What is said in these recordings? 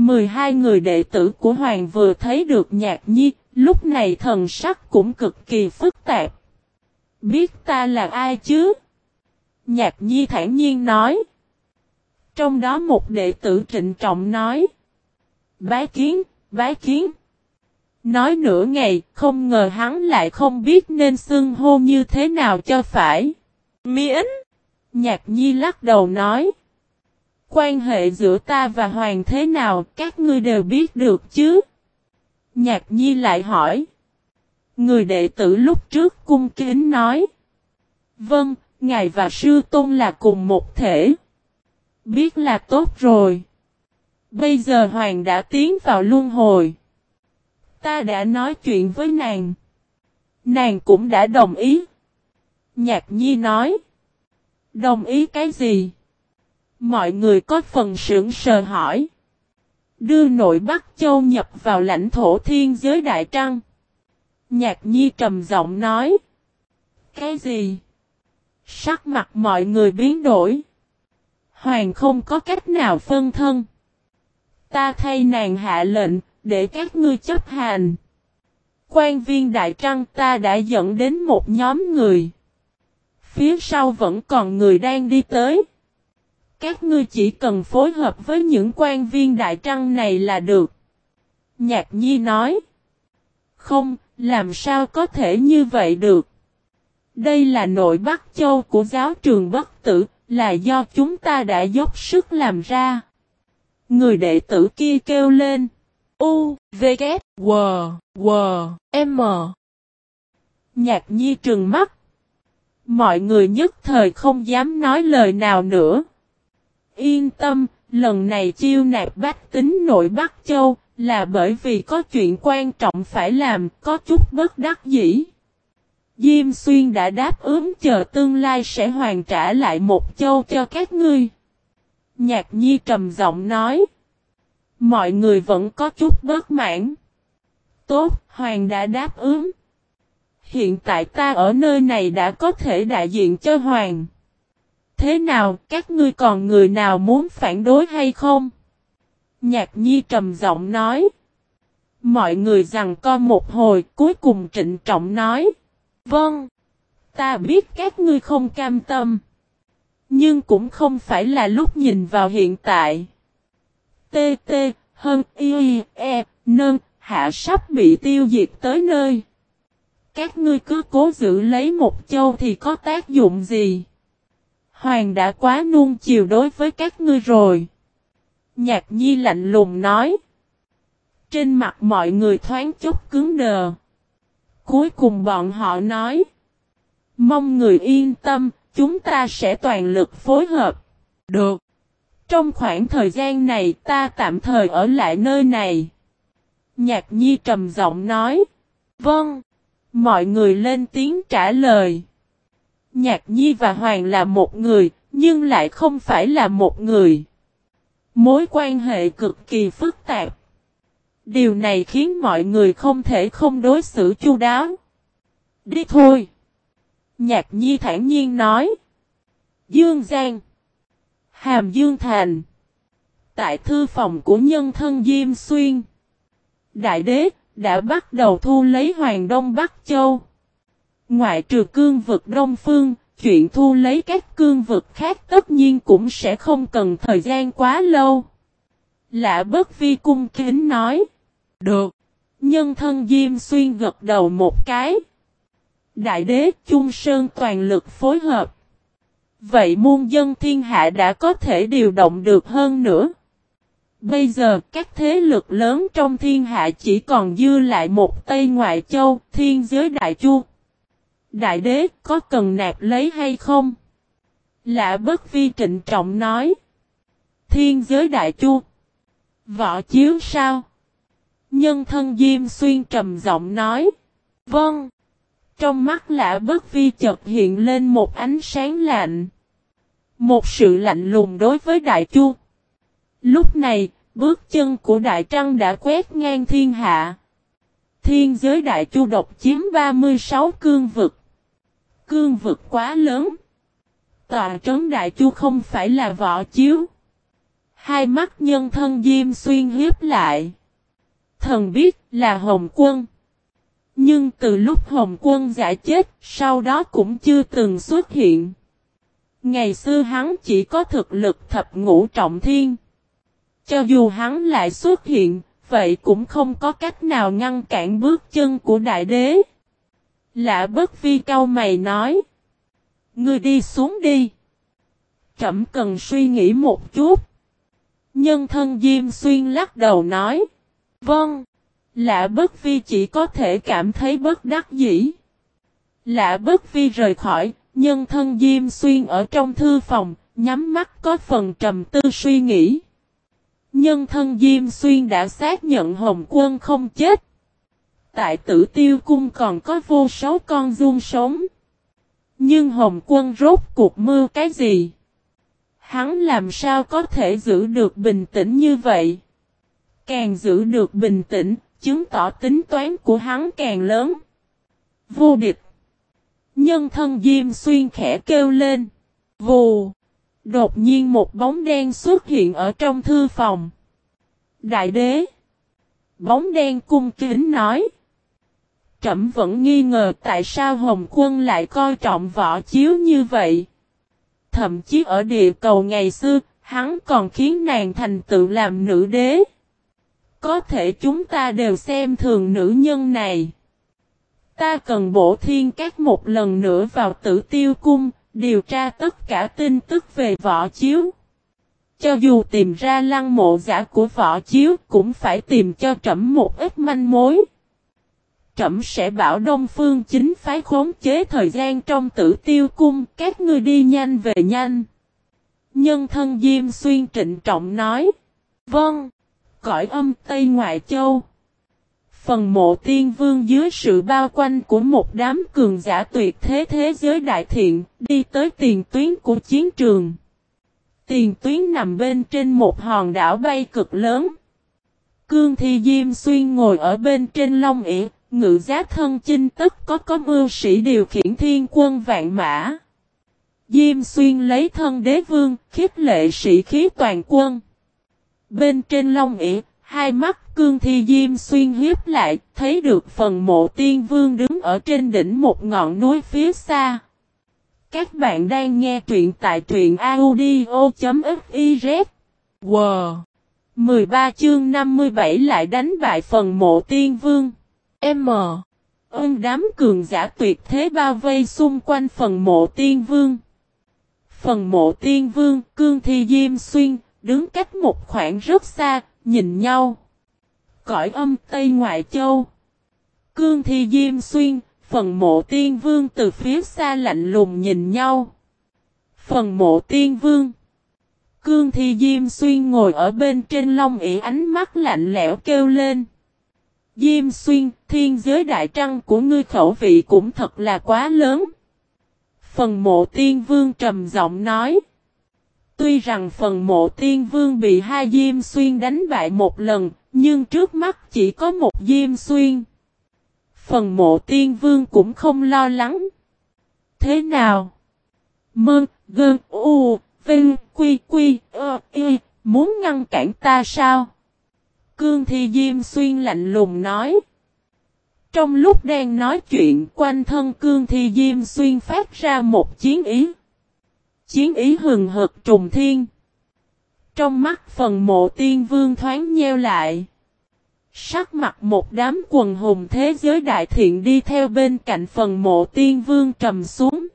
12 người đệ tử của Hoàng vừa thấy được nhạc nhi, lúc này thần sắc cũng cực kỳ phức tạp. Biết ta là ai chứ? Nhạc nhi thản nhiên nói. Trong đó một đệ tử trịnh trọng nói. Bái kiến, bái kiến. Nói nửa ngày, không ngờ hắn lại không biết nên xưng hô như thế nào cho phải. Miễn! Nhạc nhi lắc đầu nói. Quan hệ giữa ta và hoàng thế nào các ngươi đều biết được chứ? Nhạc nhi lại hỏi. Người đệ tử lúc trước cung kính nói. Vâng, ngài và sư tôn là cùng một thể. Biết là tốt rồi. Bây giờ hoàng đã tiến vào luân hồi. Ta đã nói chuyện với nàng. Nàng cũng đã đồng ý. Nhạc nhi nói. Đồng ý cái gì? Mọi người có phần sững sờ hỏi. Đưa nội Bắc Châu nhập vào lãnh thổ thiên giới Đại Trăng. Nhạc nhi trầm giọng nói. Cái gì? Sắc mặt mọi người biến đổi. Hoàng không có cách nào phân thân. Ta thay nàng hạ lệnh, để các ngươi chấp hành. Quan viên Đại Trăng ta đã dẫn đến một nhóm người. Phía sau vẫn còn người đang đi tới. Các ngươi chỉ cần phối hợp với những quan viên Đại Trăng này là được. Nhạc Nhi nói. Không, làm sao có thể như vậy được. Đây là nội Bắc Châu của giáo trường Bất Tử, là do chúng ta đã dốc sức làm ra. Người đệ tử kia kêu lên. U, V, K, W, W, M. Nhạc nhi trừng mắt. Mọi người nhất thời không dám nói lời nào nữa. Yên tâm, lần này chiêu nạp bách tính nội Bắc Châu, là bởi vì có chuyện quan trọng phải làm, có chút bất đắc dĩ. Diêm Xuyên đã đáp ứng chờ tương lai sẽ hoàn trả lại một châu cho các ngươi. Nhạc Nhi trầm giọng nói. Mọi người vẫn có chút bất mãn. Tốt, Hoàng đã đáp ứng. Hiện tại ta ở nơi này đã có thể đại diện cho Hoàng. Thế nào, các ngươi còn người nào muốn phản đối hay không? Nhạc Nhi trầm giọng nói. Mọi người rằng co một hồi, cuối cùng trịnh trọng nói. Vâng, ta biết các ngươi không cam tâm. Nhưng cũng không phải là lúc nhìn vào hiện tại. T, T, hơn, Y, E, Nơn, Hạ sắp bị tiêu diệt tới nơi. Các ngươi cứ cố giữ lấy một châu thì có tác dụng gì? Hoàng đã quá nuông chiều đối với các ngươi rồi. Nhạc nhi lạnh lùng nói. Trên mặt mọi người thoáng chút cứng đờ. Cuối cùng bọn họ nói. Mong người yên tâm, chúng ta sẽ toàn lực phối hợp. Được. Trong khoảng thời gian này ta tạm thời ở lại nơi này. Nhạc nhi trầm giọng nói. Vâng. Mọi người lên tiếng trả lời. Nhạc nhi và Hoàng là một người, nhưng lại không phải là một người. Mối quan hệ cực kỳ phức tạp. Điều này khiến mọi người không thể không đối xử chu đáo. Đi thôi. Nhạc nhi thản nhiên nói. Dương Giang. Hàm Dương Thành. Tại thư phòng của nhân thân Diêm Xuyên. Đại đế đã bắt đầu thu lấy Hoàng Đông Bắc Châu. Ngoại trừ cương vực Đông Phương, chuyện thu lấy các cương vực khác tất nhiên cũng sẽ không cần thời gian quá lâu. Lạ bất vi cung kính nói. Được. Nhân thân Diêm Xuyên gật đầu một cái. Đại đế chung Sơn toàn lực phối hợp. Vậy muôn dân thiên hạ đã có thể điều động được hơn nữa. Bây giờ các thế lực lớn trong thiên hạ chỉ còn dư lại một Tây Ngoại Châu, thiên giới Đại Chu. Đại đế có cần nạp lấy hay không? Lạ bất vi trịnh trọng nói. Thiên giới Đại Chu. Võ chiếu sao? Nhân thân Diêm Xuyên trầm giọng nói. Vâng. Trong mắt lạ bất vi chợt hiện lên một ánh sáng lạnh. Một sự lạnh lùng đối với Đại Chu. Lúc này, bước chân của Đại Trăng đã quét ngang thiên hạ. Thiên giới Đại Chu độc chiếm 36 cương vực. Cương vực quá lớn. Tòa trấn Đại Chu không phải là võ chiếu. Hai mắt nhân thân Diêm Xuyên hiếp lại. Thần biết là Hồng Quân. Nhưng từ lúc Hồng Quân giả chết, sau đó cũng chưa từng xuất hiện. Ngày xưa hắn chỉ có thực lực thập ngũ trọng thiên. Cho dù hắn lại xuất hiện, vậy cũng không có cách nào ngăn cản bước chân của đại đế. Lạ bất vi cao mày nói. Ngươi đi xuống đi. Trẩm cần suy nghĩ một chút. Nhân thân Diêm Xuyên lắc đầu nói. Vâng. Lạ bất vi chỉ có thể cảm thấy bất đắc dĩ. Lạ bất vi rời khỏi, nhân thân Diêm Xuyên ở trong thư phòng, nhắm mắt có phần trầm tư suy nghĩ. Nhân thân Diêm Xuyên đã xác nhận Hồng Quân không chết. Tại tử tiêu cung còn có vô số con dung sống. Nhưng Hồng Quân rốt cuộc mưa cái gì? Hắn làm sao có thể giữ được bình tĩnh như vậy? Càng giữ được bình tĩnh, chứng tỏ tính toán của hắn càng lớn. Vô địch. Nhân thân Diêm Xuyên khẽ kêu lên. Vù. Đột nhiên một bóng đen xuất hiện ở trong thư phòng. Đại đế. Bóng đen cung kính nói. Trẩm vẫn nghi ngờ tại sao Hồng Quân lại coi trọng võ chiếu như vậy. Thậm chí ở địa cầu ngày xưa, hắn còn khiến nàng thành tự làm nữ đế. Có thể chúng ta đều xem thường nữ nhân này. Ta cần bổ thiên các một lần nữa vào tử tiêu cung, điều tra tất cả tin tức về võ chiếu. Cho dù tìm ra lăng mộ giả của võ chiếu cũng phải tìm cho trẫm một ít manh mối. Trẫm sẽ bảo Đông Phương chính phái khống chế thời gian trong tử tiêu cung, các ngươi đi nhanh về nhanh. Nhân thân Diêm Xuyên trịnh trọng nói. Vâng cõi âm Tây Ngoại Châu. Phần mộ tiên vương dưới sự bao quanh của một đám cường giả tuyệt thế thế giới đại thiện, đi tới tiền tuyến của chiến trường. Tiền tuyến nằm bên trên một hòn đảo bay cực lớn. Cương Thi Diêm Xuyên ngồi ở bên trên long ỉa, ngự giá thân chinh tất có có mưu sĩ điều khiển thiên quân vạn mã. Diêm Xuyên lấy thân đế vương, khiếp lệ sĩ khí toàn quân. Bên trên long ỉ, hai mắt cương thi diêm xuyên hiếp lại, thấy được phần mộ tiên vương đứng ở trên đỉnh một ngọn núi phía xa. Các bạn đang nghe truyện tại truyện audio.fiz. Wow! 13 chương 57 lại đánh bại phần mộ tiên vương. M. Ơn đám cường giả tuyệt thế bao vây xung quanh phần mộ tiên vương. Phần mộ tiên vương, cương thi diêm xuyên, đứng cách một khoảng rất xa, nhìn nhau. Cõi âm Tây Ngoại Châu. Cương Thi Diêm Xuyên, phần mộ tiên vương từ phía xa lạnh lùng nhìn nhau. Phần mộ tiên vương. Cương Thi Diêm Xuyên ngồi ở bên trên long ỉ ánh mắt lạnh lẽo kêu lên. Diêm Xuyên, thiên giới đại trăng của ngươi khẩu vị cũng thật là quá lớn. Phần mộ tiên vương trầm giọng nói. Tuy rằng phần mộ tiên vương bị hai Diêm Xuyên đánh bại một lần, nhưng trước mắt chỉ có một Diêm Xuyên. Phần mộ tiên vương cũng không lo lắng. Thế nào? Mơn, gơn, u, vinh, quy, quy, ơ, y, muốn ngăn cản ta sao? Cương Thi Diêm Xuyên lạnh lùng nói. Trong lúc đang nói chuyện quanh thân Cương Thi Diêm Xuyên phát ra một chiến ý chiến ý hừng hực trùng thiên. Trong mắt phần mộ tiên vương thoáng nheo lại. Sắc mặt một đám quần hùng thế giới đại thiện đi theo bên cạnh phần mộ tiên vương trầm xuống.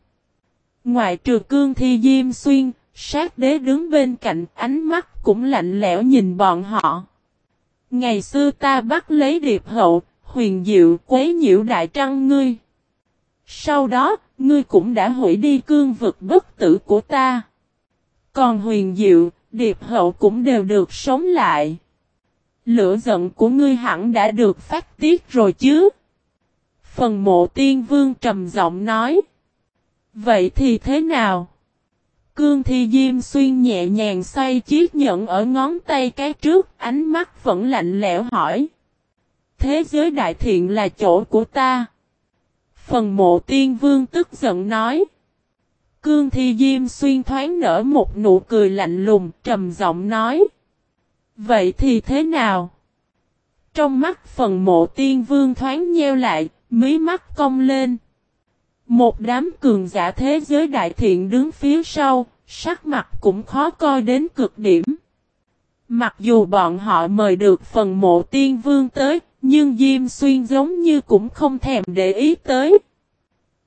ngoài trừ cương thi diêm xuyên, sát đế đứng bên cạnh ánh mắt cũng lạnh lẽo nhìn bọn họ. Ngày xưa ta bắt lấy điệp hậu, huyền diệu quấy nhiễu đại trăng ngươi. Sau đó, ngươi cũng đã hủy đi cương vực bất tử của ta. Còn huyền diệu, điệp hậu cũng đều được sống lại. Lửa giận của ngươi hẳn đã được phát tiết rồi chứ. Phần mộ tiên vương trầm giọng nói. Vậy thì thế nào? Cương thi diêm xuyên nhẹ nhàng xoay chiếc nhẫn ở ngón tay cái trước, ánh mắt vẫn lạnh lẽo hỏi. Thế giới đại thiện là chỗ của ta. Phần mộ tiên vương tức giận nói. Cương thi diêm xuyên thoáng nở một nụ cười lạnh lùng, trầm giọng nói. Vậy thì thế nào? Trong mắt phần mộ tiên vương thoáng nheo lại, mí mắt cong lên. Một đám cường giả thế giới đại thiện đứng phía sau, sắc mặt cũng khó coi đến cực điểm. Mặc dù bọn họ mời được phần mộ tiên vương tới, nhưng Diêm Xuyên giống như cũng không thèm để ý tới.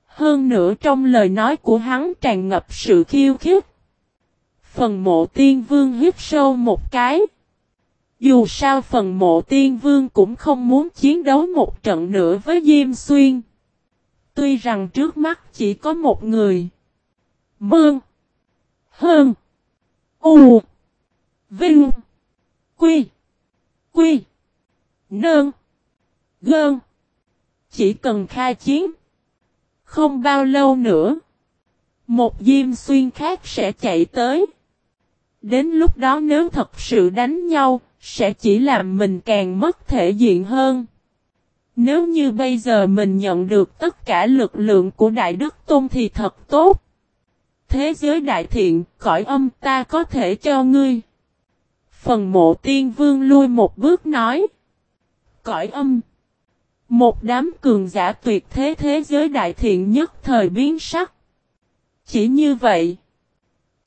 Hơn nữa trong lời nói của hắn tràn ngập sự khiêu khích. Phần mộ tiên vương hít sâu một cái. Dù sao phần mộ tiên vương cũng không muốn chiến đấu một trận nữa với Diêm Xuyên. Tuy rằng trước mắt chỉ có một người. Mương. Hơn. U. Vinh. Quy. Quy. Nơn. Gơn. Chỉ cần khai chiến. Không bao lâu nữa. Một diêm xuyên khác sẽ chạy tới. Đến lúc đó nếu thật sự đánh nhau, sẽ chỉ làm mình càng mất thể diện hơn. Nếu như bây giờ mình nhận được tất cả lực lượng của Đại Đức Tôn thì thật tốt. Thế giới đại thiện, cõi âm ta có thể cho ngươi. Phần mộ tiên vương lui một bước nói. Cõi âm. Một đám cường giả tuyệt thế thế giới đại thiện nhất thời biến sắc. Chỉ như vậy.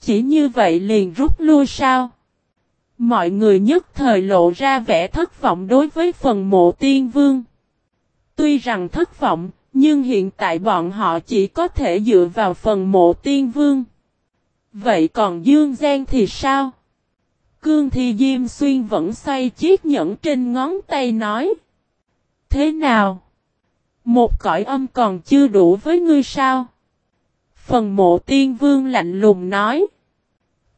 Chỉ như vậy liền rút lui sao? Mọi người nhất thời lộ ra vẻ thất vọng đối với phần mộ tiên vương. Tuy rằng thất vọng, nhưng hiện tại bọn họ chỉ có thể dựa vào phần mộ tiên vương. Vậy còn Dương Giang thì sao? Cương Thi Diêm Xuyên vẫn xoay chiếc nhẫn trên ngón tay nói. Thế nào? Một cõi âm còn chưa đủ với ngươi sao? Phần mộ tiên vương lạnh lùng nói.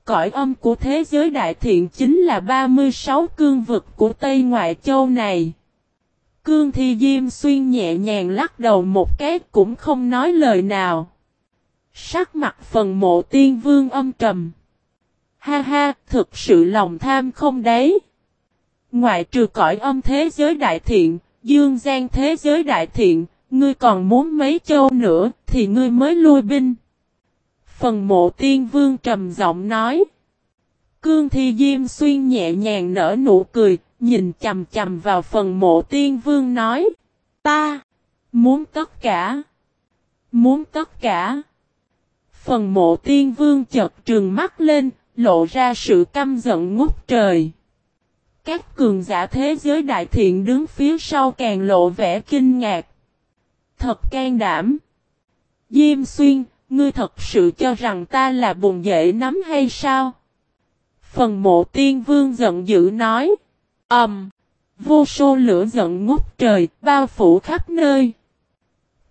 Cõi âm của thế giới đại thiện chính là 36 cương vực của Tây Ngoại Châu này. Cương Thi Diêm Xuyên nhẹ nhàng lắc đầu một cái cũng không nói lời nào. Sắc mặt phần mộ tiên vương âm trầm. Ha ha, thực sự lòng tham không đấy. Ngoại trừ cõi âm thế giới đại thiện, dương gian thế giới đại thiện, ngươi còn muốn mấy châu nữa thì ngươi mới lui binh. Phần mộ tiên vương trầm giọng nói. Cương thi diêm xuyên nhẹ nhàng nở nụ cười, nhìn chầm chầm vào phần mộ tiên vương nói. Ta, muốn tất cả. Muốn tất cả. Phần mộ tiên vương chợt trừng mắt lên, lộ ra sự căm giận ngút trời. Các cường giả thế giới đại thiện đứng phía sau càng lộ vẻ kinh ngạc. Thật can đảm. Diêm xuyên, ngươi thật sự cho rằng ta là bùn dễ nắm hay sao? Phần mộ tiên vương giận dữ nói. Ẩm. Um, vô số lửa giận ngút trời, bao phủ khắp nơi.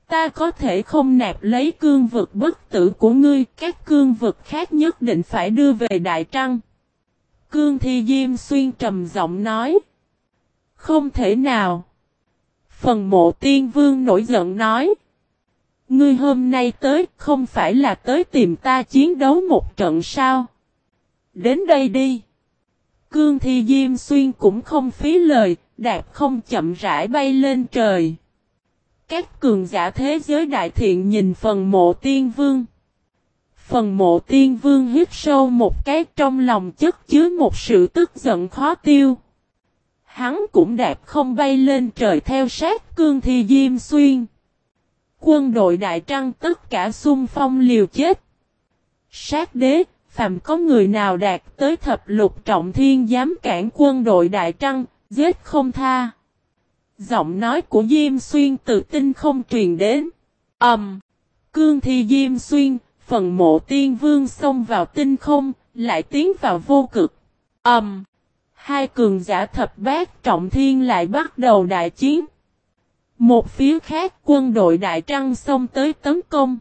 Ta có thể không nạp lấy cương vực bất tử của ngươi, các cương vực khác nhất định phải đưa về Đại Trăng. Cương Thi Diêm Xuyên trầm giọng nói. Không thể nào. Phần mộ tiên vương nổi giận nói. Ngươi hôm nay tới không phải là tới tìm ta chiến đấu một trận sao? Đến đây đi. Cương Thi Diêm Xuyên cũng không phí lời, đạp không chậm rãi bay lên trời. Các cường giả thế giới đại thiện nhìn phần mộ tiên vương. Phần mộ tiên vương hít sâu một cái trong lòng chất chứa một sự tức giận khó tiêu. Hắn cũng đạp không bay lên trời theo sát cương thi diêm xuyên. Quân đội đại trăng tất cả xung phong liều chết. Sát đế, phàm có người nào đạt tới thập lục trọng thiên dám cản quân đội đại trăng, giết không tha. Giọng nói của Diêm Xuyên từ tinh không truyền đến. Ẩm. Um, cương thi Diêm Xuyên, phần mộ tiên vương xông vào tinh không, lại tiến vào vô cực. Ẩm. Um, hai cường giả thập bát trọng thiên lại bắt đầu đại chiến. Một phía khác quân đội đại trăng xông tới tấn công.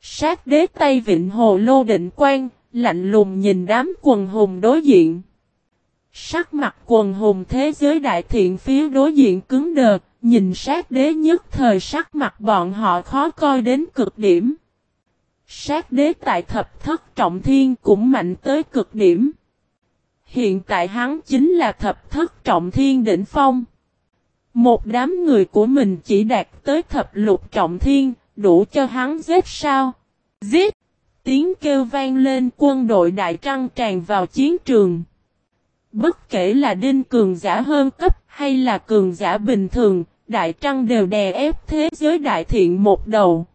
Sát đế tây vịnh hồ lô định quan, lạnh lùng nhìn đám quần hùng đối diện. Sắc mặt quần hùng thế giới đại thiện phía đối diện cứng đờ, nhìn sát đế nhất thời sắc mặt bọn họ khó coi đến cực điểm. Sát đế tại thập thất trọng thiên cũng mạnh tới cực điểm. Hiện tại hắn chính là thập thất trọng thiên đỉnh phong. Một đám người của mình chỉ đạt tới thập lục trọng thiên, đủ cho hắn giết sao? Giết! Tiếng kêu vang lên quân đội đại trăng tràn vào chiến trường. Bất kể là đinh cường giả hơn cấp hay là cường giả bình thường, Đại Trăng đều đè ép thế giới đại thiện một đầu.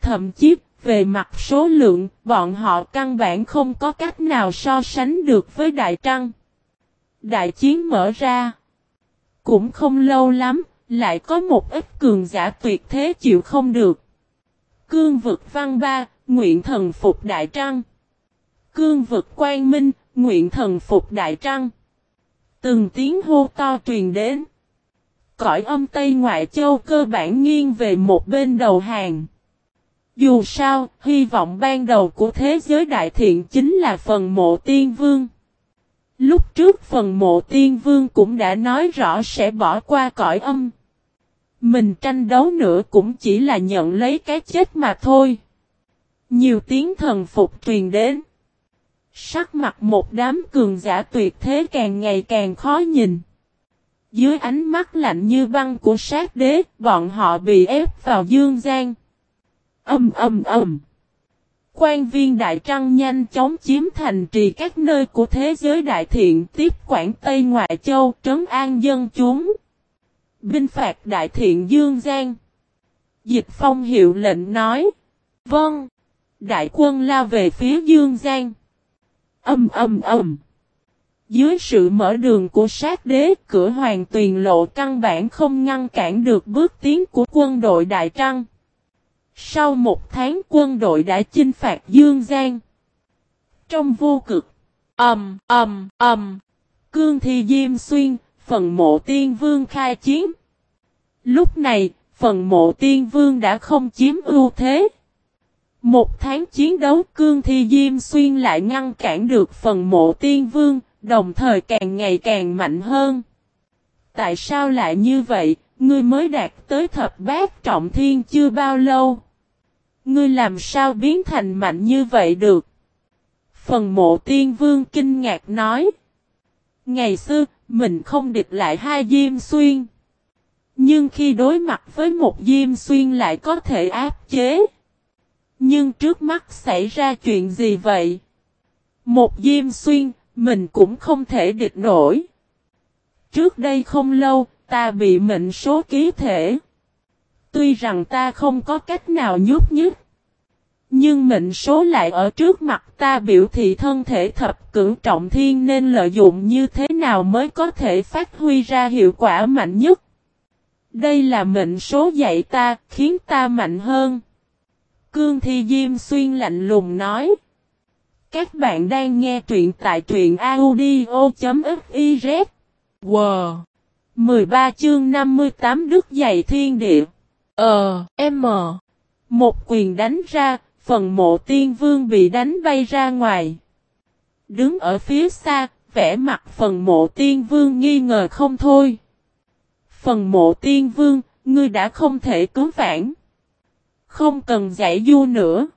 Thậm chí, về mặt số lượng, bọn họ căn bản không có cách nào so sánh được với Đại Trăng. Đại chiến mở ra. Cũng không lâu lắm, lại có một ít cường giả tuyệt thế chịu không được. Cương vực văn ba, nguyện thần phục Đại Trăng. Cương vực quang minh, nguyện thần phục Đại Trăng. Từng tiếng hô to truyền đến. Cõi âm Tây Ngoại Châu cơ bản nghiêng về một bên đầu hàng. Dù sao, hy vọng ban đầu của thế giới đại thiện chính là phần mộ tiên vương. Lúc trước phần mộ tiên vương cũng đã nói rõ sẽ bỏ qua cõi âm. Mình tranh đấu nữa cũng chỉ là nhận lấy cái chết mà thôi. Nhiều tiếng thần phục truyền đến. Sắc mặt một đám cường giả tuyệt thế càng ngày càng khó nhìn. Dưới ánh mắt lạnh như băng của sát đế, bọn họ bị ép vào dương gian. Âm âm âm. Quan viên Đại Trăng nhanh chóng chiếm thành trì các nơi của thế giới đại thiện tiếp quản Tây Ngoại Châu trấn an dân chúng. Binh phạt đại thiện Dương Giang. Dịch phong hiệu lệnh nói. Vâng. Đại quân lao về phía Dương Giang. Âm âm âm. Dưới sự mở đường của sát đế, cửa hoàng tuyền lộ căn bản không ngăn cản được bước tiến của quân đội Đại Trăng. Sau một tháng quân đội đã chinh phạt Dương Giang. Trong vô cực, ầm ầm ầm, cương thi diêm xuyên, phần mộ tiên vương khai chiến. Lúc này, phần mộ tiên vương đã không chiếm ưu thế. Một tháng chiến đấu cương thi diêm xuyên lại ngăn cản được phần mộ tiên vương, đồng thời càng ngày càng mạnh hơn. Tại sao lại như vậy, ngươi mới đạt tới thập bát trọng thiên chưa bao lâu? Ngươi làm sao biến thành mạnh như vậy được? Phần mộ tiên vương kinh ngạc nói. Ngày xưa, mình không địch lại hai diêm xuyên. Nhưng khi đối mặt với một diêm xuyên lại có thể áp chế. Nhưng trước mắt xảy ra chuyện gì vậy? Một diêm xuyên, mình cũng không thể địch nổi. Trước đây không lâu, ta bị mệnh số ký thể. Tuy rằng ta không có cách nào nhút nhứt. Nhưng mệnh số lại ở trước mặt ta biểu thị thân thể thập cử trọng thiên nên lợi dụng như thế nào mới có thể phát huy ra hiệu quả mạnh nhất. Đây là mệnh số dạy ta, khiến ta mạnh hơn. Cương Thi Diêm Xuyên lạnh lùng nói. Các bạn đang nghe truyện tại truyện audio.fiz. Wow! 13 chương 58 Đức dạy thiên địa. Ờ, M. Một quyền đánh ra, phần mộ tiên vương bị đánh bay ra ngoài. Đứng ở phía xa, vẽ mặt phần mộ tiên vương nghi ngờ không thôi. Phần mộ tiên vương, ngươi đã không thể cứu vãn. Không cần giải du nữa.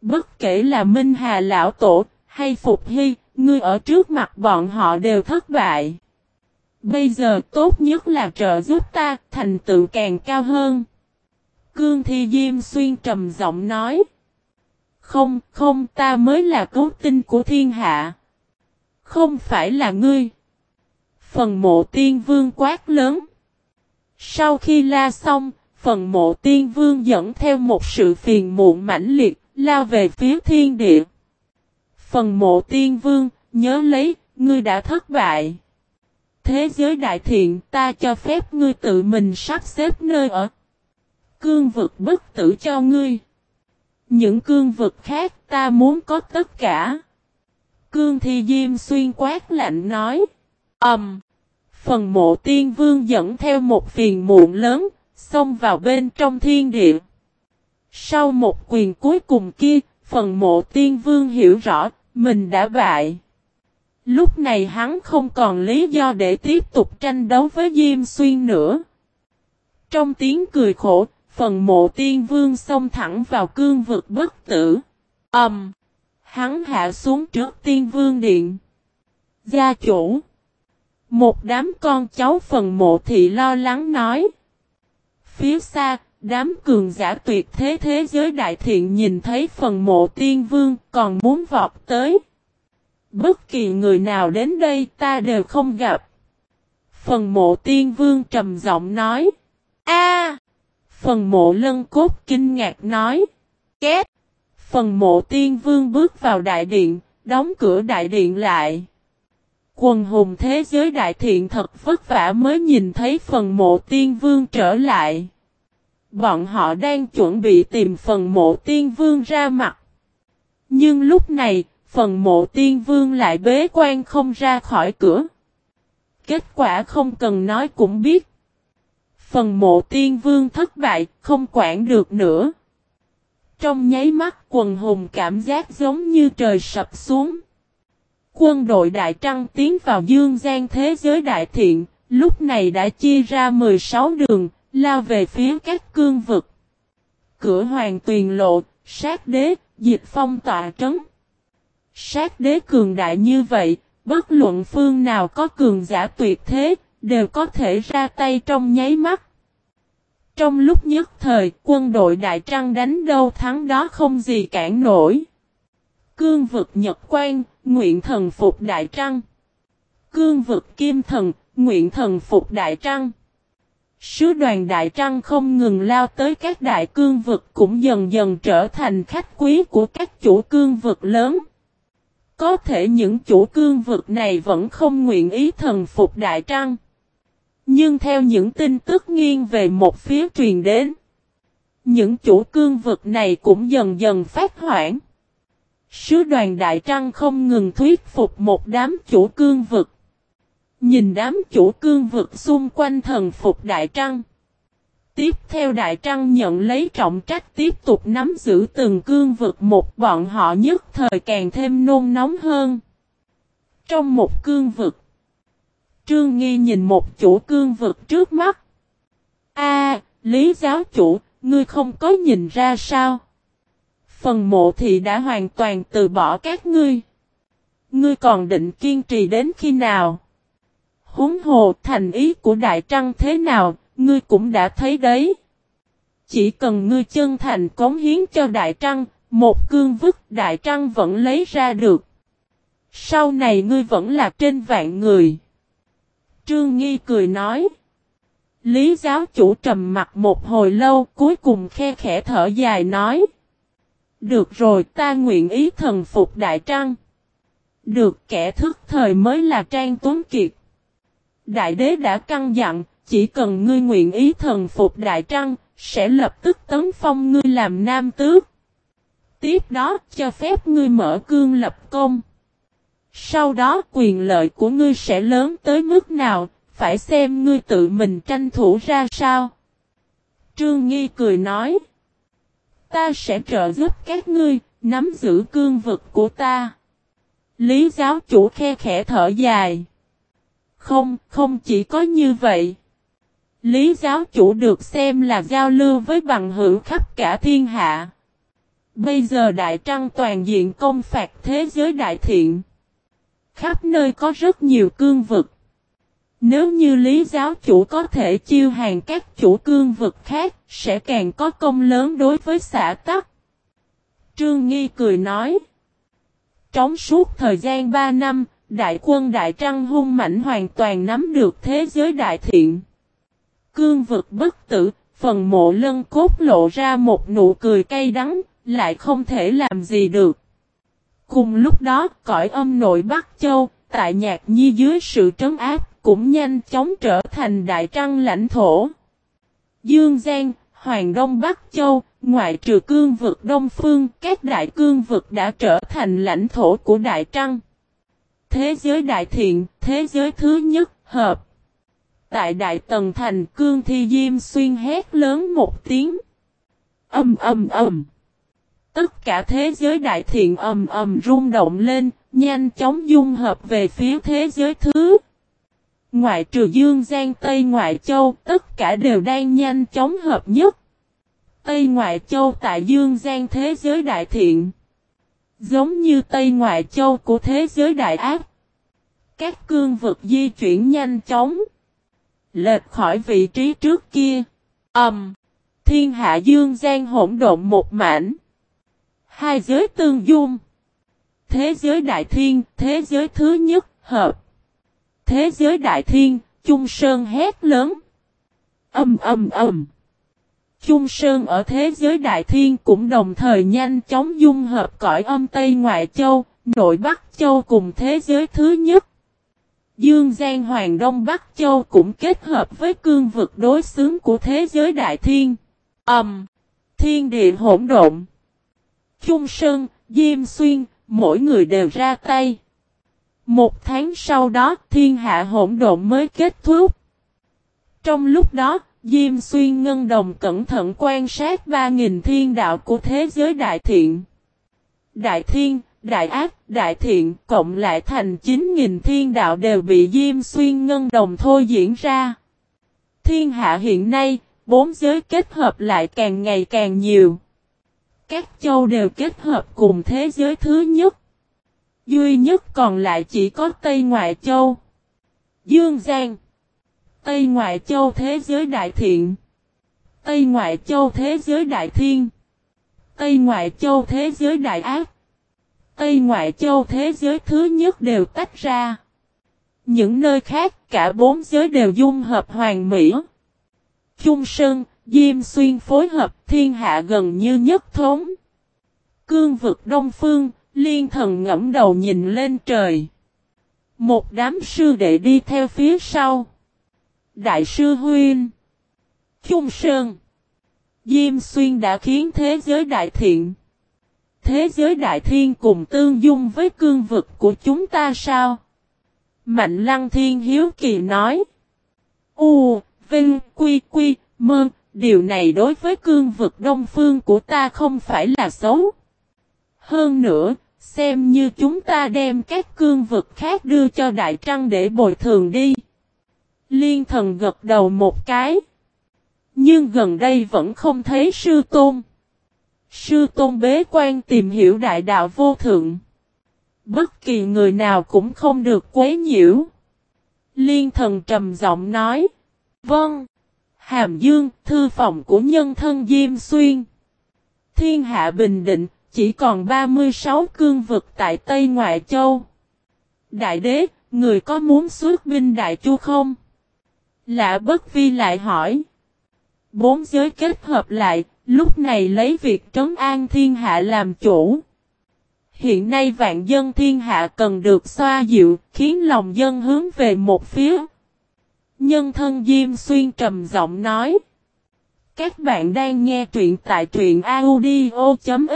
Bất kể là Minh Hà Lão Tổ, hay Phục Hy, ngươi ở trước mặt bọn họ đều thất bại. Bây giờ tốt nhất là trợ giúp ta, thành tựu càng cao hơn. Cương Thi Diêm Xuyên trầm giọng nói. Không, không ta mới là cứu tinh của thiên hạ. Không phải là ngươi. Phần mộ tiên vương quát lớn. Sau khi la xong, phần mộ tiên vương dẫn theo một sự phiền muộn mãnh liệt, lao về phía thiên địa. Phần mộ tiên vương, nhớ lấy, ngươi đã thất bại. Thế giới đại thiện ta cho phép ngươi tự mình sắp xếp nơi ở. Cương vực bất tử cho ngươi. Những cương vực khác ta muốn có tất cả. Cương thi diêm xuyên quát lạnh nói. Ẩm. Um, phần mộ tiên vương dẫn theo một phiền muộn lớn, xông vào bên trong thiên địa. Sau một quyền cuối cùng kia, phần mộ tiên vương hiểu rõ, mình đã bại. Lúc này hắn không còn lý do để tiếp tục tranh đấu với Diêm Xuyên nữa. Trong tiếng cười khổ, phần mộ tiên vương xông thẳng vào cương vực bất tử. Ẩm! Um, hắn hạ xuống trước tiên vương điện. Gia chủ! Một đám con cháu phần mộ thị lo lắng nói. Phía xa, đám cường giả tuyệt thế thế giới đại thiện nhìn thấy phần mộ tiên vương còn muốn vọt tới. Bất kỳ người nào đến đây ta đều không gặp. Phần mộ tiên vương trầm giọng nói. A. Phần mộ lân cốt kinh ngạc nói. Két. Phần mộ tiên vương bước vào đại điện, đóng cửa đại điện lại. Quần hùng thế giới đại thiện thật vất vả mới nhìn thấy phần mộ tiên vương trở lại. Bọn họ đang chuẩn bị tìm phần mộ tiên vương ra mặt. Nhưng lúc này, phần mộ tiên vương lại bế quan không ra khỏi cửa. Kết quả không cần nói cũng biết. Phần mộ tiên vương thất bại, không quản được nữa. Trong nháy mắt quần hùng cảm giác giống như trời sập xuống. Quân đội Đại Trăng tiến vào dương gian thế giới đại thiện, lúc này đã chia ra 16 đường, lao về phía các cương vực. Cửa hoàng tuyền lộ, sát đế, dịch phong tọa trấn. Sát đế cường đại như vậy, bất luận phương nào có cường giả tuyệt thế, đều có thể ra tay trong nháy mắt. Trong lúc nhất thời, quân đội Đại Trăng đánh đâu thắng đó không gì cản nổi. Cương vực Nhật Quan, nguyện thần phục Đại Trăng. Cương vực Kim Thần, nguyện thần phục Đại Trăng. Sứ đoàn Đại Trăng không ngừng lao tới các đại cương vực cũng dần dần trở thành khách quý của các chủ cương vực lớn. Có thể những chủ cương vực này vẫn không nguyện ý thần phục Đại Trăng. Nhưng theo những tin tức nghiêng về một phía truyền đến, những chủ cương vực này cũng dần dần phát hoảng. Sứ đoàn Đại Trăng không ngừng thuyết phục một đám chủ cương vực. Nhìn đám chủ cương vực xung quanh thần phục Đại Trăng. Tiếp theo Đại Trăng nhận lấy trọng trách tiếp tục nắm giữ từng cương vực một bọn họ nhất thời càng thêm nôn nóng hơn. Trong một cương vực, Trương Nghi nhìn một chủ cương vực trước mắt. A, Lý giáo chủ, ngươi không có nhìn ra sao? Phần mộ thì đã hoàn toàn từ bỏ các ngươi. Ngươi còn định kiên trì đến khi nào? Húng hồ thành ý của Đại Trăng thế nào, ngươi cũng đã thấy đấy. Chỉ cần ngươi chân thành cống hiến cho Đại Trăng, một cương vức Đại Trăng vẫn lấy ra được. Sau này ngươi vẫn là trên vạn người. Trương Nghi cười nói. Lý giáo chủ trầm mặt một hồi lâu cuối cùng khe khẽ thở dài nói. Được rồi ta nguyện ý thần phục Đại Trăng. Được kẻ thức thời mới là Trang Tuấn Kiệt. Đại đế đã căng dặn, chỉ cần ngươi nguyện ý thần phục Đại Trăng, sẽ lập tức tấn phong ngươi làm nam tước. Tiếp đó cho phép ngươi mở cương lập công. Sau đó quyền lợi của ngươi sẽ lớn tới mức nào, phải xem ngươi tự mình tranh thủ ra sao. Trương Nghi cười nói. Ta sẽ trợ giúp các ngươi, nắm giữ cương vực của ta. Lý giáo chủ khe khẽ thở dài. Không, không chỉ có như vậy. Lý giáo chủ được xem là giao lưu với bằng hữu khắp cả thiên hạ. Bây giờ Đại Trăng toàn diện công phạt thế giới đại thiện. Khắp nơi có rất nhiều cương vực. Nếu như lý giáo chủ có thể chiêu hàng các chủ cương vực khác, sẽ càng có công lớn đối với xã tắc. Trương Nghi cười nói. Trong suốt thời gian 3 năm, đại quân Đại Trăng hung mạnh hoàn toàn nắm được thế giới đại thiện. Cương vực bất tử, phần mộ lân cốt lộ ra một nụ cười cay đắng, lại không thể làm gì được. Cùng lúc đó, cõi âm nội Bắc Châu, tại nhạc nhi dưới sự trấn áp, cũng nhanh chóng trở thành đại trăng lãnh thổ. Dương Giang, Hoàng Đông Bắc Châu, ngoại trừ cương vực Đông Phương, các đại cương vực đã trở thành lãnh thổ của Đại Trăng. Thế giới đại thiện, thế giới thứ nhất, hợp. Tại Đại Tần Thành cương thi diêm xuyên hét lớn một tiếng. Âm âm âm. Tất cả thế giới đại thiện ầm ầm rung động lên, nhanh chóng dung hợp về phía thế giới thứ. Ngoại trừ Dương Giang Tây Ngoại Châu, tất cả đều đang nhanh chóng hợp nhất. Tây Ngoại Châu tại Dương Giang thế giới đại thiện. Giống như Tây Ngoại Châu của thế giới đại ác. Các cương vực di chuyển nhanh chóng. Lệch khỏi vị trí trước kia. Ẩm. Um, thiên hạ Dương Giang hỗn độn một mảnh. Hai giới tương dung. thế giới đại thiên, thế giới thứ nhất, hợp. Thế giới đại thiên, Trung Sơn hét lớn. Âm âm âm. Trung Sơn ở thế giới đại thiên cũng đồng thời nhanh chóng dung hợp cõi âm Tây Ngoại Châu, Nội Bắc Châu cùng thế giới thứ nhất. Dương Giang Hoàng Đông Bắc Châu cũng kết hợp với cương vực đối xứng của thế giới đại thiên. Âm, um, thiên địa hỗn độn. Trung Sơn, Diêm Xuyên, mỗi người đều ra tay. Một tháng sau đó thiên hạ hỗn độn mới kết thúc. Trong lúc đó, Diêm Xuyên Ngân Đồng cẩn thận quan sát 3.000 thiên đạo của thế giới đại thiện. Đại thiên, đại ác, đại thiện cộng lại thành 9.000 thiên đạo đều bị Diêm Xuyên Ngân Đồng thôi diễn ra. Thiên hạ hiện nay, bốn giới kết hợp lại càng ngày càng nhiều. Các châu đều kết hợp cùng thế giới thứ nhất. Duy nhất còn lại chỉ có Tây Ngoại Châu. Dương Giang. Tây Ngoại Châu thế giới đại thiện. Tây Ngoại Châu thế giới đại thiên. Tây Ngoại Châu thế giới đại ác. Tây Ngoại Châu thế giới thứ nhất đều tách ra. Những nơi khác cả bốn giới đều dung hợp hoàn mỹ. Trung Sơn, Diêm Xuyên phối hợp thiên hạ gần như nhất thống. Cương vực Đông Phương, liên thần ngẫm đầu nhìn lên trời. Một đám sư đệ đi theo phía sau. Đại sư Huyên. Trung Sơn. Diêm Xuyên đã khiến thế giới đại thiện. Thế giới đại thiên cùng tương dung với cương vực của chúng ta sao? Mạnh Lăng Thiên Hiếu Kỳ nói. U, Vinh, Quy, Quy, Mơ, điều này đối với cương vực đông phương của ta không phải là xấu. Hơn nữa, xem như chúng ta đem các cương vực khác đưa cho Đại Trăng để bồi thường đi. Liên thần gật đầu một cái. Nhưng gần đây vẫn không thấy sư tôn. Sư tôn bế quan tìm hiểu đại đạo vô thượng. Bất kỳ người nào cũng không được quấy nhiễu. Liên thần trầm giọng nói. Vâng. Hàm Dương, thư phòng của nhân thân Diêm Xuyên. Thiên hạ bình định, chỉ còn 36 cương vực tại Tây Ngoại Châu. Đại đế, người có muốn xuất binh Đại Chu không? Lạ bất vi lại hỏi. Bốn giới kết hợp lại, lúc này lấy việc trấn an thiên hạ làm chủ. Hiện nay vạn dân thiên hạ cần được xoa dịu, khiến lòng dân hướng về một phía. Nhân thân Diêm Xuyên trầm giọng nói. Các bạn đang nghe truyện tại truyện audio.fiz.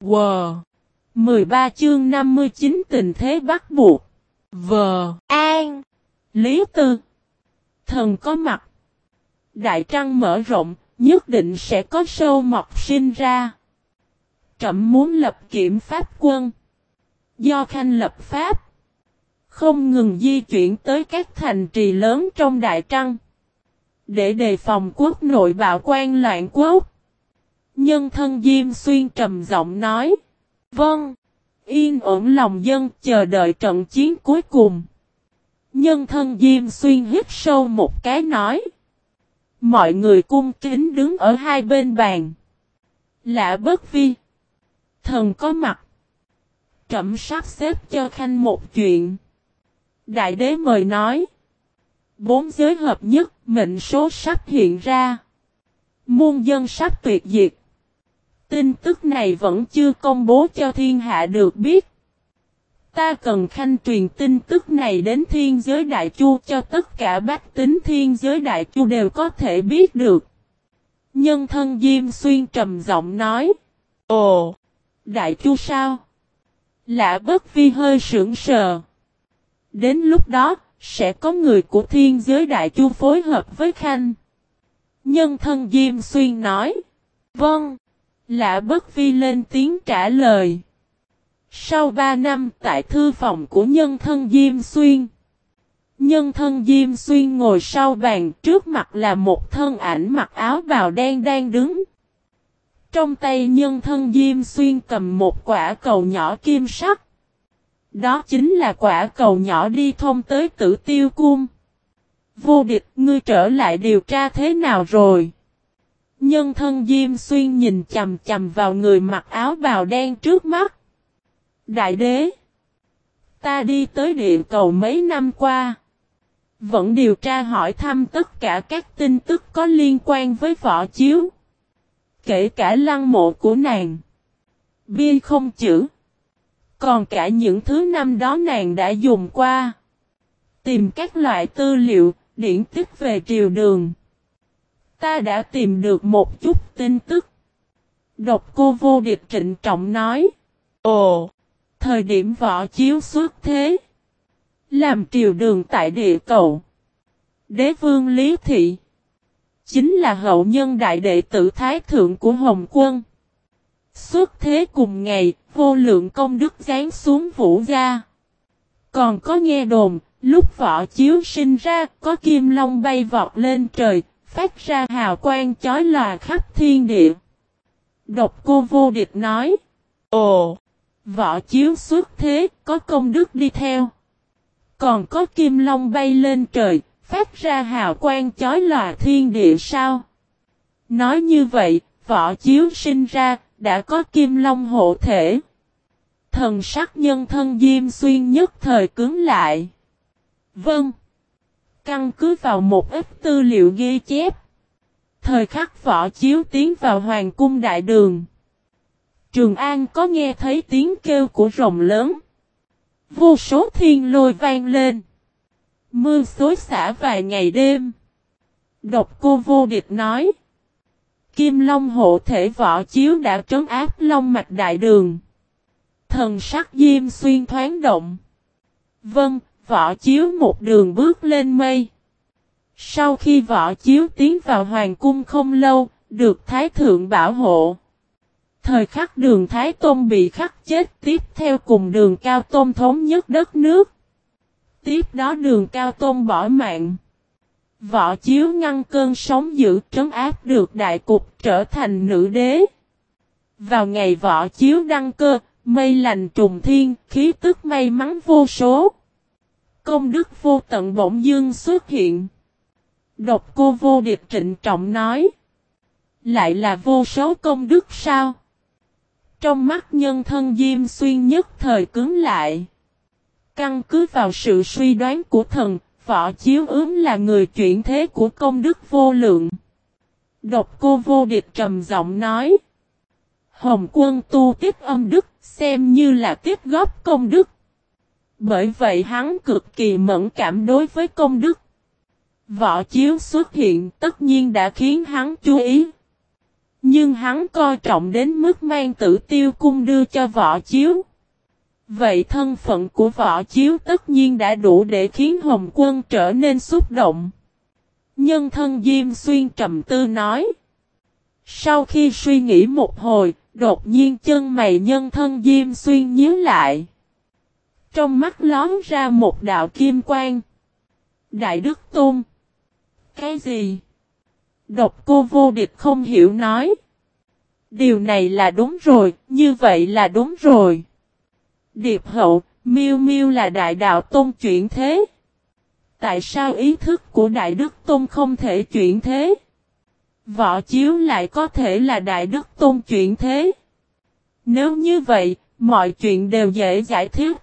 Wow! 13 chương 59 tình thế bắt buộc. V. An. Lý Tư. Thần có mặt. Đại trăng mở rộng, nhất định sẽ có sâu mọc sinh ra. Trậm muốn lập kiểm pháp quân. Do khanh lập pháp. Không ngừng di chuyển tới các thành trì lớn trong Đại Trăng. Để đề phòng quốc nội bạo quan loạn quốc. Nhân thân Diêm Xuyên trầm giọng nói. Vâng. Yên ổn lòng dân, chờ đợi trận chiến cuối cùng. Nhân thân Diêm Xuyên hít sâu một cái nói. Mọi người cung kính đứng ở hai bên bàn. Lạ bất vi. Thần có mặt. Trẩm sắp xếp cho Khanh một chuyện. Đại đế mời nói. Bốn giới hợp nhất, mệnh số sắp hiện ra. Muôn dân sắp tuyệt diệt. Tin tức này vẫn chưa công bố cho thiên hạ được biết. Ta cần khanh truyền tin tức này đến thiên giới đại chu cho tất cả bách tính thiên giới đại chu đều có thể biết được. Nhân thân Diêm Xuyên trầm giọng nói. Ồ! Đại chu sao? Lạ bất vi hơi sững sờ. Đến lúc đó, sẽ có người của thiên giới đại chu phối hợp với Khanh. Nhân thân Diêm Xuyên nói. Vâng. Lạ bất vi lên tiếng trả lời. Sau ba năm tại thư phòng của nhân thân Diêm Xuyên. Nhân thân Diêm Xuyên ngồi sau bàn trước mặt là một thân ảnh mặc áo bào đen đang đứng. Trong tay nhân thân Diêm Xuyên cầm một quả cầu nhỏ kim sắc. Đó chính là quả cầu nhỏ đi thông tới tử tiêu cung. Vô địch, ngươi trở lại điều tra thế nào rồi? Nhân thân Diêm Xuyên nhìn chầm chầm vào người mặc áo bào đen trước mắt. Đại đế. Ta đi tới địa cầu mấy năm qua. Vẫn điều tra hỏi thăm tất cả các tin tức có liên quan với võ chiếu. Kể cả lăng mộ của nàng. Bia không chữ. Còn cả những thứ năm đó nàng đã dùng qua. Tìm các loại tư liệu, điển tích về triều đường. Ta đã tìm được một chút tin tức. Độc cô vô địch trịnh trọng nói. Ồ, thời điểm võ chiếu xuất thế. Làm triều đường tại địa cầu. Đế vương Lý Thị. Chính là hậu nhân đại đệ tử Thái Thượng của Hồng Quân suốt thế cùng ngày, vô lượng công đức giáng xuống vũ gia. Còn có nghe đồn, lúc võ chiếu sinh ra, có kim long bay vọt lên trời, phát ra hào quang chói lòa khắp thiên địa. Độc cô vô địch nói, Ồ, võ chiếu xuất thế, có công đức đi theo. Còn có kim long bay lên trời, phát ra hào quang chói lòa thiên địa sao? Nói như vậy, võ chiếu sinh ra, đã có kim long hộ thể. Thần sắc nhân thân Diêm Xuyên nhất thời cứng lại. Vâng. Căn cứ vào một ít tư liệu ghi chép. Thời khắc võ chiếu tiến vào hoàng cung đại đường. Trường An có nghe thấy tiếng kêu của rồng lớn. Vô số thiên lôi vang lên. Mưa xối xả vài ngày đêm. Độc cô vô địch nói. Kim Long hộ thể võ chiếu đã trấn áp Long mạch đại đường. Thần sắc diêm xuyên thoáng động. Vâng, võ chiếu một đường bước lên mây. Sau khi võ chiếu tiến vào hoàng cung không lâu, được Thái Thượng bảo hộ. Thời khắc đường Thái Tôn bị khắc chết tiếp theo cùng đường Cao Tôn thống nhất đất nước. Tiếp đó đường Cao Tôn bỏ mạng. Võ chiếu ngăn cơn sóng dữ trấn áp được đại cục trở thành nữ đế. Vào ngày võ chiếu đăng cơ, mây lành trùng thiên, khí tức may mắn vô số. Công đức vô tận bỗng dương xuất hiện. Độc cô vô địch trịnh trọng nói. Lại là vô số công đức sao? Trong mắt nhân thân Diêm Xuyên nhất thời cứng lại. Căn cứ vào sự suy đoán của thần, võ chiếu ướm là người chuyển thế của công đức vô lượng. Độc cô vô địch trầm giọng nói. Hồng quân tu tiếp âm đức, xem như là tiếp góp công đức. Bởi vậy hắn cực kỳ mẫn cảm đối với công đức. Võ chiếu xuất hiện tất nhiên đã khiến hắn chú ý. Nhưng hắn coi trọng đến mức mang tử tiêu cung đưa cho võ chiếu. Vậy thân phận của võ chiếu tất nhiên đã đủ để khiến Hồng quân trở nên xúc động. Nhân thân Diêm Xuyên trầm tư nói. Sau khi suy nghĩ một hồi, đột nhiên chân mày nhân thân Diêm Xuyên nhíu lại. Trong mắt lón ra một đạo kim quang. Đại Đức Tôn. Cái gì? Độc cô vô địch không hiểu nói. Điều này là đúng rồi, như vậy là đúng rồi. Điệp hậu, miêu miêu là đại đạo tôn chuyển thế. Tại sao ý thức của đại đức tôn không thể chuyển thế? Võ chiếu lại có thể là đại đức tôn chuyển thế. Nếu như vậy, mọi chuyện đều dễ giải thích.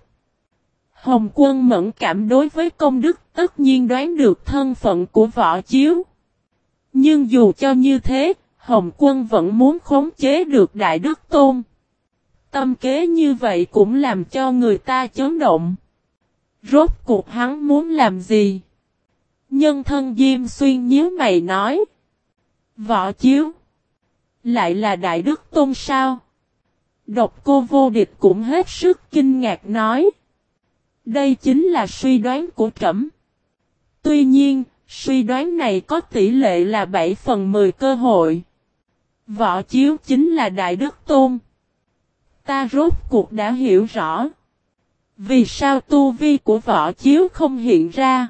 Hồng quân mẫn cảm đối với công đức tất nhiên đoán được thân phận của võ chiếu. Nhưng dù cho như thế, Hồng quân vẫn muốn khống chế được Đại Đức Tôn. Tâm kế như vậy cũng làm cho người ta chấn động. Rốt cuộc hắn muốn làm gì? Nhân thân Diêm Xuyên nhíu mày nói. Võ chiếu. Lại là Đại Đức Tôn sao? Độc cô vô địch cũng hết sức kinh ngạc nói. Đây chính là suy đoán của trẫm. Tuy nhiên, suy đoán này có tỷ lệ là 7 phần 10 cơ hội. Võ chiếu chính là Đại Đức Tôn. Ta rốt cuộc đã hiểu rõ. Vì sao tu vi của võ chiếu không hiện ra?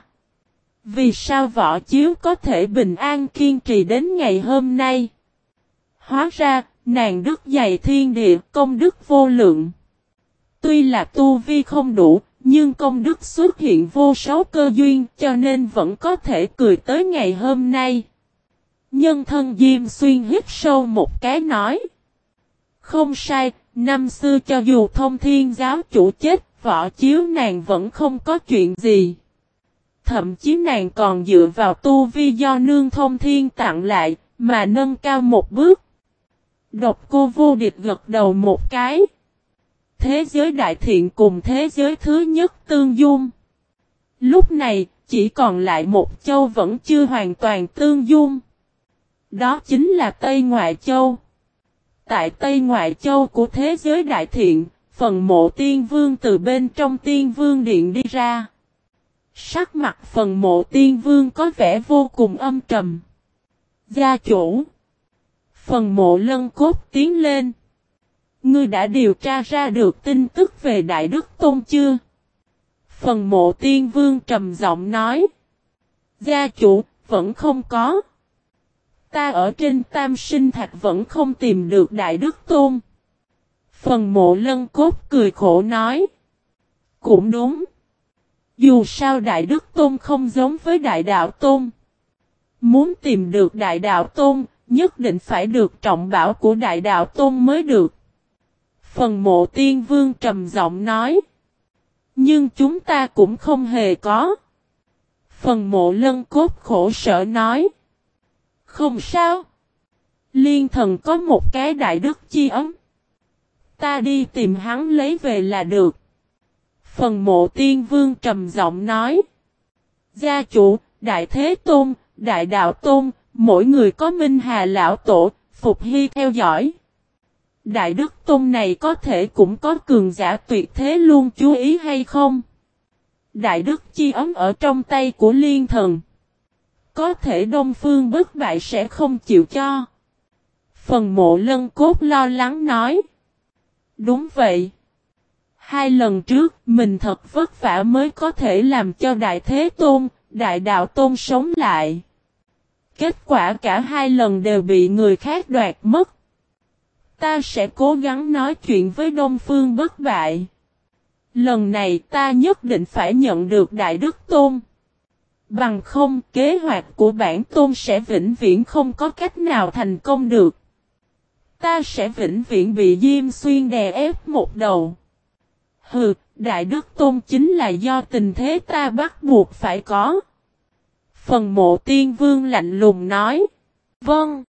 Vì sao võ chiếu có thể bình an kiên trì đến ngày hôm nay? Hóa ra, nàng đức dày thiên địa, công đức vô lượng. Tuy là tu vi không đủ, nhưng công đức xuất hiện vô số cơ duyên cho nên vẫn có thể cười tới ngày hôm nay. Nhân thân Diêm Xuyên hít sâu một cái nói. Không sai, Năm xưa cho dù thông thiên giáo chủ chết, võ chiếu nàng vẫn không có chuyện gì. Thậm chí nàng còn dựa vào tu vi do nương thông thiên tặng lại, mà nâng cao một bước. Độc cô vô địch gật đầu một cái. Thế giới đại thiện cùng thế giới thứ nhất tương dung. Lúc này, chỉ còn lại một châu vẫn chưa hoàn toàn tương dung. Đó chính là Tây Ngoại Châu. Tại Tây Ngoại Châu của thế giới đại thiện, phần mộ tiên vương từ bên trong tiên vương điện đi ra. Sắc mặt phần mộ tiên vương có vẻ vô cùng âm trầm. Gia chủ. Phần mộ lân cốt tiến lên. Ngươi đã điều tra ra được tin tức về Đại Đức Tôn chưa? Phần mộ tiên vương trầm giọng nói. Gia chủ, vẫn không có. Ta ở trên tam sinh thạch vẫn không tìm được Đại Đức Tôn. Phần mộ lân cốt cười khổ nói. Cũng đúng. Dù sao Đại Đức Tôn không giống với Đại Đạo Tôn. Muốn tìm được Đại Đạo Tôn, nhất định phải được trọng bảo của Đại Đạo Tôn mới được. Phần mộ tiên vương trầm giọng nói. Nhưng chúng ta cũng không hề có. Phần mộ lân cốt khổ sở nói. Không sao. Liên thần có một cái đại đức chi ấm. Ta đi tìm hắn lấy về là được. Phần mộ tiên vương trầm giọng nói. Gia chủ, đại thế tôn, đại đạo tôn, mỗi người có minh hà lão tổ, phục hy theo dõi. Đại đức tôn này có thể cũng có cường giả tuyệt thế luôn chú ý hay không? Đại đức chi ấm ở trong tay của liên thần. Có thể đông phương bất bại sẽ không chịu cho. Phần mộ lân cốt lo lắng nói. Đúng vậy. Hai lần trước mình thật vất vả mới có thể làm cho Đại Thế Tôn, Đại Đạo Tôn sống lại. Kết quả cả hai lần đều bị người khác đoạt mất. Ta sẽ cố gắng nói chuyện với Đông Phương bất bại. Lần này ta nhất định phải nhận được Đại Đức Tôn. Bằng không kế hoạch của bản tôn sẽ vĩnh viễn không có cách nào thành công được. Ta sẽ vĩnh viễn bị Diêm Xuyên đè ép một đầu. Hừ, Đại Đức Tôn chính là do tình thế ta bắt buộc phải có. Phần mộ tiên vương lạnh lùng nói. Vâng.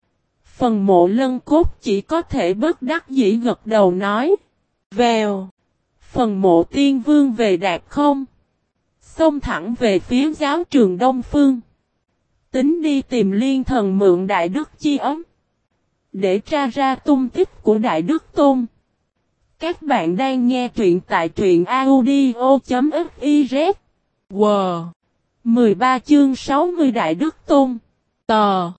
Phần mộ lân cốt chỉ có thể bất đắc dĩ gật đầu nói. Vèo. Phần mộ tiên vương về đạp không. Xông thẳng về phía giáo trường Đông Phương. Tính đi tìm liên thần mượn Đại Đức Chi ấm. Để tra ra tung tích của Đại Đức Tôn. Các bạn đang nghe truyện tại truyện audio.fiz. Wow! 13 chương 60 Đại Đức Tôn. Tò.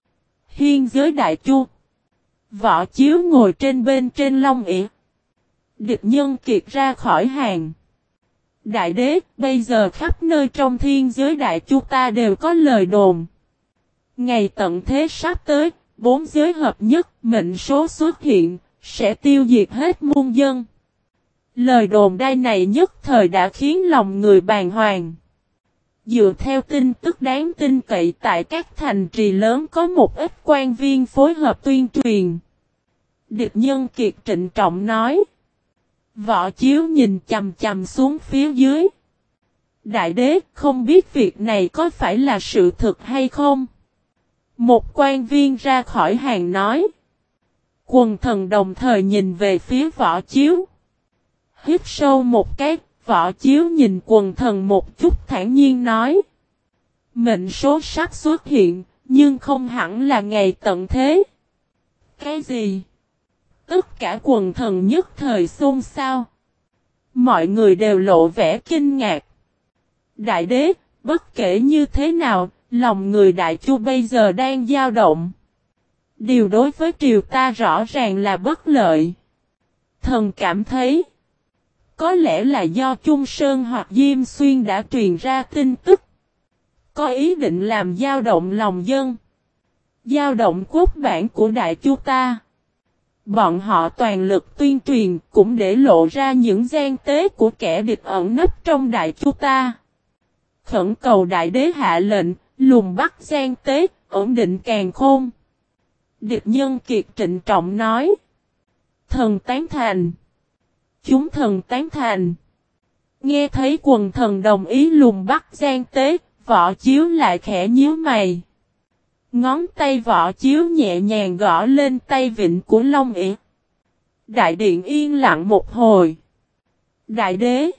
Hiên giới đại chu. Võ chiếu ngồi trên bên trên long ỉa. Địch nhân kiệt ra khỏi hàng. Đại đế, bây giờ khắp nơi trong thiên giới đại chu ta đều có lời đồn. Ngày tận thế sắp tới, bốn giới hợp nhất, mệnh số xuất hiện, sẽ tiêu diệt hết muôn dân. Lời đồn đai này nhất thời đã khiến lòng người bàn hoàng. Dựa theo tin tức đáng tin cậy tại các thành trì lớn có một ít quan viên phối hợp tuyên truyền. Địch nhân kiệt trịnh trọng nói. Võ chiếu nhìn chầm chầm xuống phía dưới. Đại đế không biết việc này có phải là sự thật hay không? Một quan viên ra khỏi hàng nói. Quần thần đồng thời nhìn về phía võ chiếu. Hít sâu một cái, võ chiếu nhìn quần thần một chút thản nhiên nói. Mệnh số sắc xuất hiện, nhưng không hẳn là ngày tận thế. Cái gì? Tất cả quần thần nhất thời xôn xao. Mọi người đều lộ vẻ kinh ngạc. Đại đế, bất kể như thế nào, lòng người đại chu bây giờ đang dao động. Điều đối với triều ta rõ ràng là bất lợi. Thần cảm thấy, có lẽ là do Trung Sơn hoặc Diêm Xuyên đã truyền ra tin tức. Có ý định làm dao động lòng dân. Dao động quốc bản của đại chu ta. Bọn họ toàn lực tuyên truyền cũng để lộ ra những gian tế của kẻ địch ẩn nấp trong đại chu ta. Khẩn cầu đại đế hạ lệnh, lùng bắt gian tế, ổn định càng khôn. Địch nhân kiệt trịnh trọng nói. Thần tán thành. chúng thần tán thành. Nghe thấy quần thần đồng ý lùng bắt gian tế, võ chiếu lại khẽ nhíu mày. Ngón tay vỏ chiếu nhẹ nhàng gõ lên tay vịnh của Long ỉ. Đại điện yên lặng một hồi. Đại đế.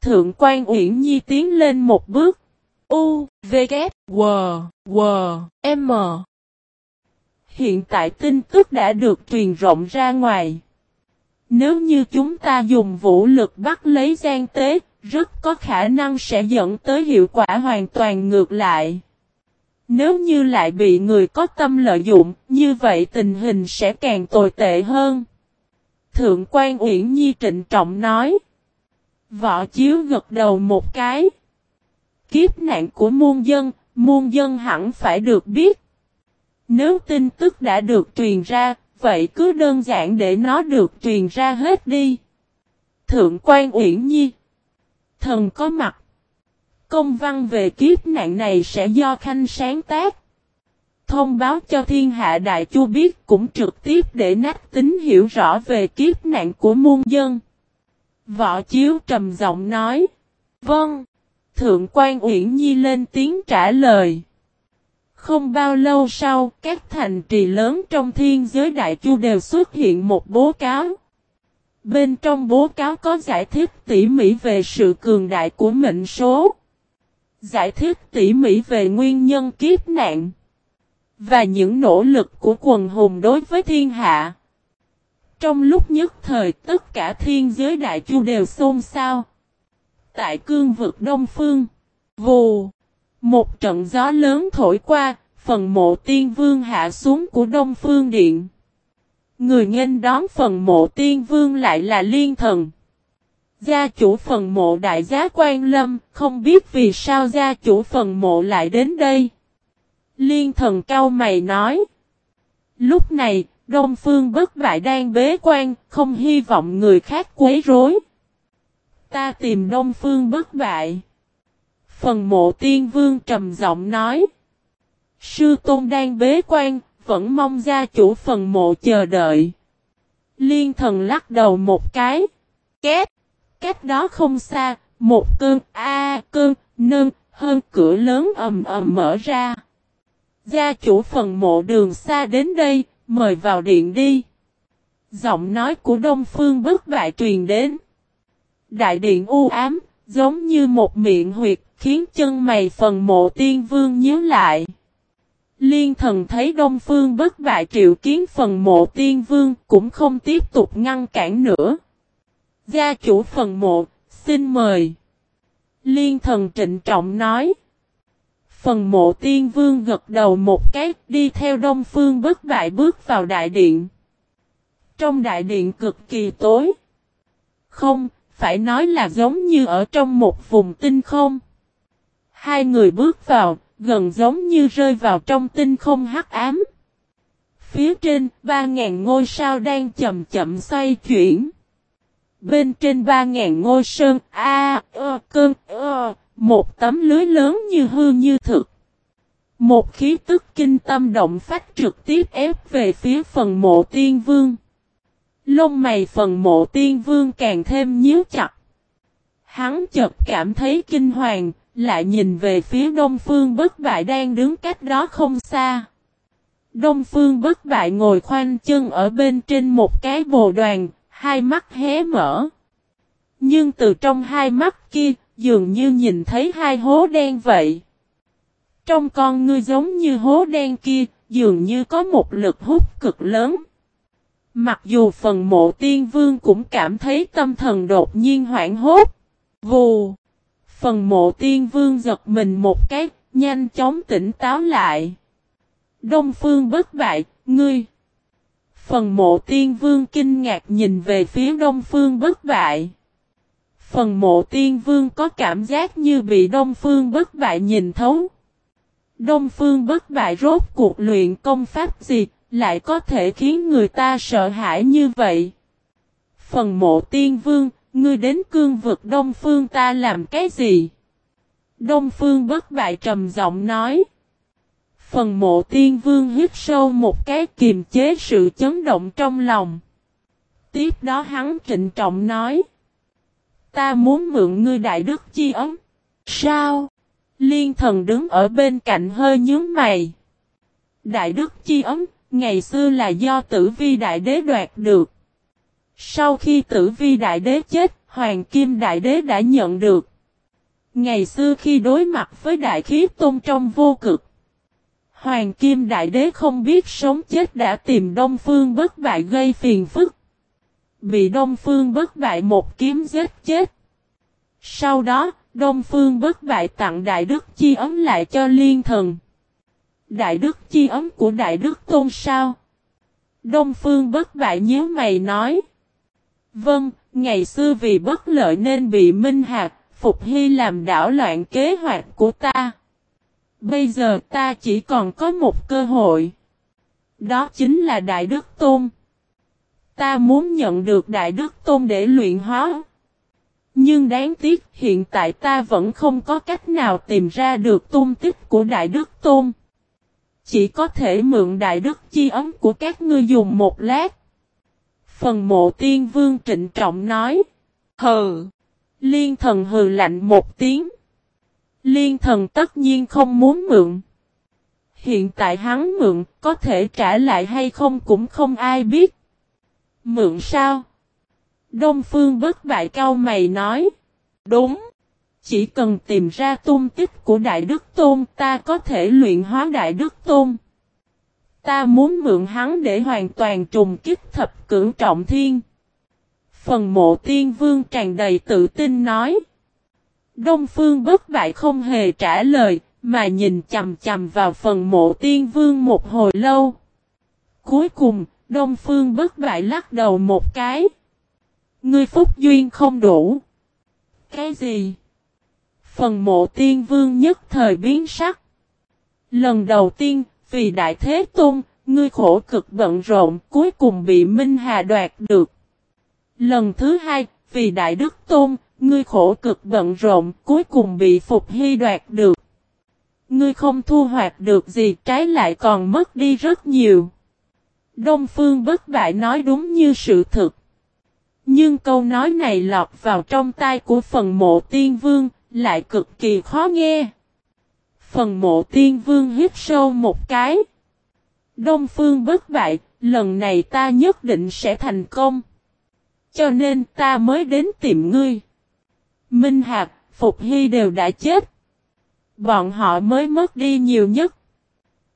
Thượng quan Uyển Nhi tiến lên một bước. U, V, K, W, W, M. Hiện tại tin tức đã được truyền rộng ra ngoài. Nếu như chúng ta dùng vũ lực bắt lấy gian tế, rất có khả năng sẽ dẫn tới hiệu quả hoàn toàn ngược lại. Nếu như lại bị người có tâm lợi dụng, như vậy tình hình sẽ càng tồi tệ hơn. Thượng quan Uyển Nhi trịnh trọng nói. Võ chiếu gật đầu một cái. Kiếp nạn của muôn dân, muôn dân hẳn phải được biết. Nếu tin tức đã được truyền ra, vậy cứ đơn giản để nó được truyền ra hết đi. Thượng quan Uyển Nhi Thần có mặt Công văn về kiếp nạn này sẽ do Khanh sáng tác. Thông báo cho thiên hạ đại chu biết cũng trực tiếp để nát tính hiểu rõ về kiếp nạn của muôn dân. Võ Chiếu trầm giọng nói. Vâng. Thượng quan Uyển Nhi lên tiếng trả lời. Không bao lâu sau, các thành trì lớn trong thiên giới đại chu đều xuất hiện một bố cáo. Bên trong bố cáo có giải thích tỉ mỉ về sự cường đại của mệnh số. Giải thích tỉ mỉ về nguyên nhân kiếp nạn. Và những nỗ lực của quần hùng đối với thiên hạ. Trong lúc nhất thời tất cả thiên giới đại chu đều xôn xao. Tại cương vực Đông Phương. Vù. Một trận gió lớn thổi qua, phần mộ tiên vương hạ xuống của Đông Phương Điện. Người nghênh đón phần mộ tiên vương lại là liên thần. Gia chủ phần mộ đại giá quan lâm, không biết vì sao gia chủ phần mộ lại đến đây. Liên thần cao mày nói. Lúc này, Đông Phương bất bại đang bế quan, không hy vọng người khác quấy rối. Ta tìm Đông Phương bất bại. Phần mộ tiên vương trầm giọng nói. Sư Tôn đang bế quan, vẫn mong gia chủ phần mộ chờ đợi. Liên thần lắc đầu một cái. Két. Cách đó không xa, một cơn A cơn nâng hơn cửa lớn ầm ầm mở ra. Gia chủ phần mộ đường xa đến đây, mời vào điện đi. Giọng nói của Đông Phương bất bại truyền đến. Đại điện u ám, giống như một miệng huyệt, khiến chân mày phần mộ tiên vương nhớ lại. Liên thần thấy Đông Phương bất bại triệu kiến phần mộ tiên vương cũng không tiếp tục ngăn cản nữa. Gia chủ phần mộ, xin mời. Liên thần trịnh trọng nói. Phần mộ tiên vương gật đầu một cái đi theo Đông Phương bất bại bước vào đại điện. Trong đại điện cực kỳ tối. Không, phải nói là giống như ở trong một vùng tinh không. Hai người bước vào, gần giống như rơi vào trong tinh không hắc ám. Phía trên, ba ngàn ngôi sao đang chậm chậm xoay chuyển. Bên trên ba ngàn ngôi sơn, a, ơ, cơn, ơ, một tấm lưới lớn như hư như thực. Một khí tức kinh tâm động phách trực tiếp ép về phía phần mộ tiên vương. Lông mày phần mộ tiên vương càng thêm nhíu chặt. Hắn chợt cảm thấy kinh hoàng, lại nhìn về phía đông phương bất bại đang đứng cách đó không xa. Đông phương bất bại ngồi khoanh chân ở bên trên một cái bồ đoàn, hai mắt hé mở. Nhưng từ trong hai mắt kia, dường như nhìn thấy hai hố đen vậy. Trong con ngươi giống như hố đen kia, dường như có một lực hút cực lớn. Mặc dù phần mộ tiên vương cũng cảm thấy tâm thần đột nhiên hoảng hốt. Vù! Phần mộ tiên vương giật mình một cái, nhanh chóng tỉnh táo lại. Đông phương bất bại, ngươi! Phần mộ tiên vương kinh ngạc nhìn về phía đông phương bất bại. Phần mộ tiên vương có cảm giác như bị đông phương bất bại nhìn thấu. Đông phương bất bại rốt cuộc luyện công pháp gì, lại có thể khiến người ta sợ hãi như vậy. Phần mộ tiên vương, ngươi đến cương vực đông phương ta làm cái gì? Đông phương bất bại trầm giọng nói. Phần mộ tiên vương hít sâu một cái kiềm chế sự chấn động trong lòng. Tiếp đó hắn trịnh trọng nói. Ta muốn mượn ngươi đại đức chi ấm. Sao? Liên thần đứng ở bên cạnh hơi nhướng mày. Đại đức chi ấm, ngày xưa là do tử vi đại đế đoạt được. Sau khi tử vi đại đế chết, hoàng kim đại đế đã nhận được. Ngày xưa khi đối mặt với đại khí tôn trong vô cực. Hoàng kim đại đế không biết sống chết đã tìm Đông Phương bất bại gây phiền phức. Bị Đông Phương bất bại một kiếm giết chết. Sau đó, Đông Phương bất bại tặng Đại Đức Chi ấm lại cho Liên Thần. Đại Đức Chi ấm của Đại Đức Tôn sao? Đông Phương bất bại nhớ mày nói. Vâng, ngày xưa vì bất lợi nên bị Minh Hạc, Phục Hy làm đảo loạn kế hoạch của ta. Bây giờ ta chỉ còn có một cơ hội. Đó chính là Đại Đức Tôn. Ta muốn nhận được Đại Đức Tôn để luyện hóa. Nhưng đáng tiếc, hiện tại ta vẫn không có cách nào tìm ra được tung tích của Đại Đức Tôn. Chỉ có thể mượn Đại Đức chi ấm của các ngươi dùng một lát. Phần mộ tiên vương trịnh trọng nói. Hừ. Liên thần hừ lạnh một tiếng. Liên thần tất nhiên không muốn mượn. Hiện tại hắn mượn có thể trả lại hay không cũng không ai biết. Mượn sao? Đông Phương bất bại cao mày nói. Đúng. Chỉ cần tìm ra tung tích của Đại Đức Tôn ta có thể luyện hóa Đại Đức Tôn. Ta muốn mượn hắn để hoàn toàn trùng kích thập cưỡng trọng thiên. Phần mộ tiên vương tràn đầy tự tin nói. Đông Phương bất bại không hề trả lời, mà nhìn chầm chầm vào phần mộ tiên vương một hồi lâu. Cuối cùng, Đông Phương bất bại lắc đầu một cái. Ngươi phúc duyên không đủ. Cái gì? Phần mộ tiên vương nhất thời biến sắc. Lần đầu tiên, vì đại thế tôn, ngươi khổ cực bận rộn, cuối cùng bị Minh Hà đoạt được. Lần thứ hai, vì đại đức tôn, ngươi khổ cực bận rộn, cuối cùng bị Phục Hy đoạt được. Ngươi không thu hoạch được gì, trái lại còn mất đi rất nhiều. Đông Phương bất bại nói đúng như sự thực. Nhưng câu nói này lọt vào trong tai của phần mộ tiên vương, lại cực kỳ khó nghe. Phần mộ tiên vương hít sâu một cái. Đông phương bất bại, lần này ta nhất định sẽ thành công. Cho nên ta mới đến tìm ngươi. Minh Hạc, Phục Hy đều đã chết. Bọn họ mới mất đi nhiều nhất.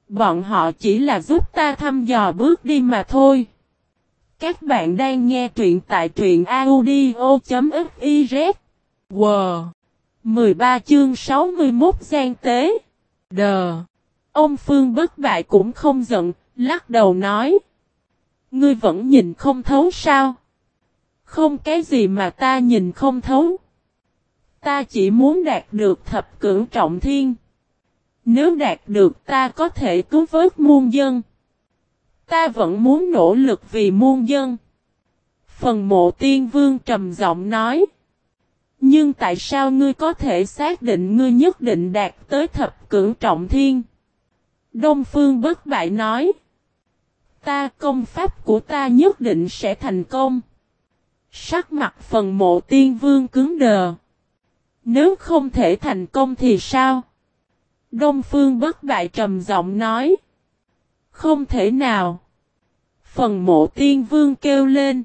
Bọn họ chỉ là giúp ta thăm dò bước đi mà thôi. Các bạn đang nghe truyện tại truyện audio.fiz. Wow! 13 chương 61 gian tế. Đờ! Ông Phương bất bại cũng không giận, lắc đầu nói. Ngươi vẫn nhìn không thấu sao? Không cái gì mà ta nhìn không thấu. Ta chỉ muốn đạt được thập cưỡng trọng thiên. Nếu đạt được, ta có thể cứu vớt muôn dân. Ta vẫn muốn nỗ lực vì muôn dân. Phần mộ tiên vương trầm giọng nói. Nhưng tại sao ngươi có thể xác định ngươi nhất định đạt tới thập cưỡng trọng thiên? Đông phương bất bại nói. Ta công pháp của ta nhất định sẽ thành công. Sắc mặt phần mộ tiên vương cứng đờ. Nếu không thể thành công thì sao? Đông phương bất bại trầm giọng nói. Không thể nào. Phần mộ tiên vương kêu lên.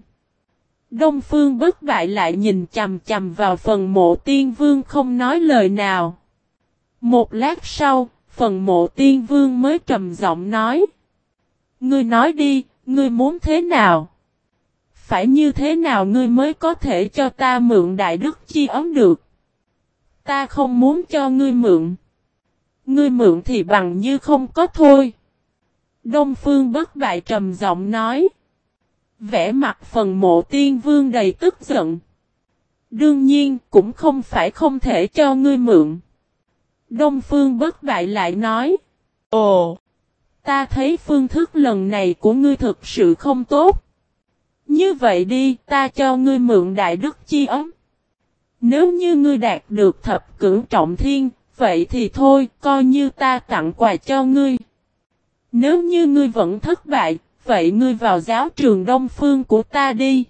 Đông phương bất bại lại nhìn chầm chầm vào phần mộ tiên vương không nói lời nào. Một lát sau, phần mộ tiên vương mới trầm giọng nói. Ngươi nói đi, ngươi muốn thế nào? Phải như thế nào ngươi mới có thể cho ta mượn đại đức chi ấm được? Ta không muốn cho ngươi mượn. Ngươi mượn thì bằng như không có thôi. Đông Phương bất bại trầm giọng nói. Vẽ mặt phần mộ tiên vương đầy tức giận. Đương nhiên cũng không phải không thể cho ngươi mượn. Đông Phương bất bại lại nói. Ồ! Ta thấy phương thức lần này của ngươi thực sự không tốt. Như vậy đi, ta cho ngươi mượn đại đức chi ấm. Nếu như ngươi đạt được thập cưỡng trọng thiên, vậy thì thôi, coi như ta tặng quà cho ngươi. Nếu như ngươi vẫn thất bại, vậy ngươi vào giáo trường Đông Phương của ta đi.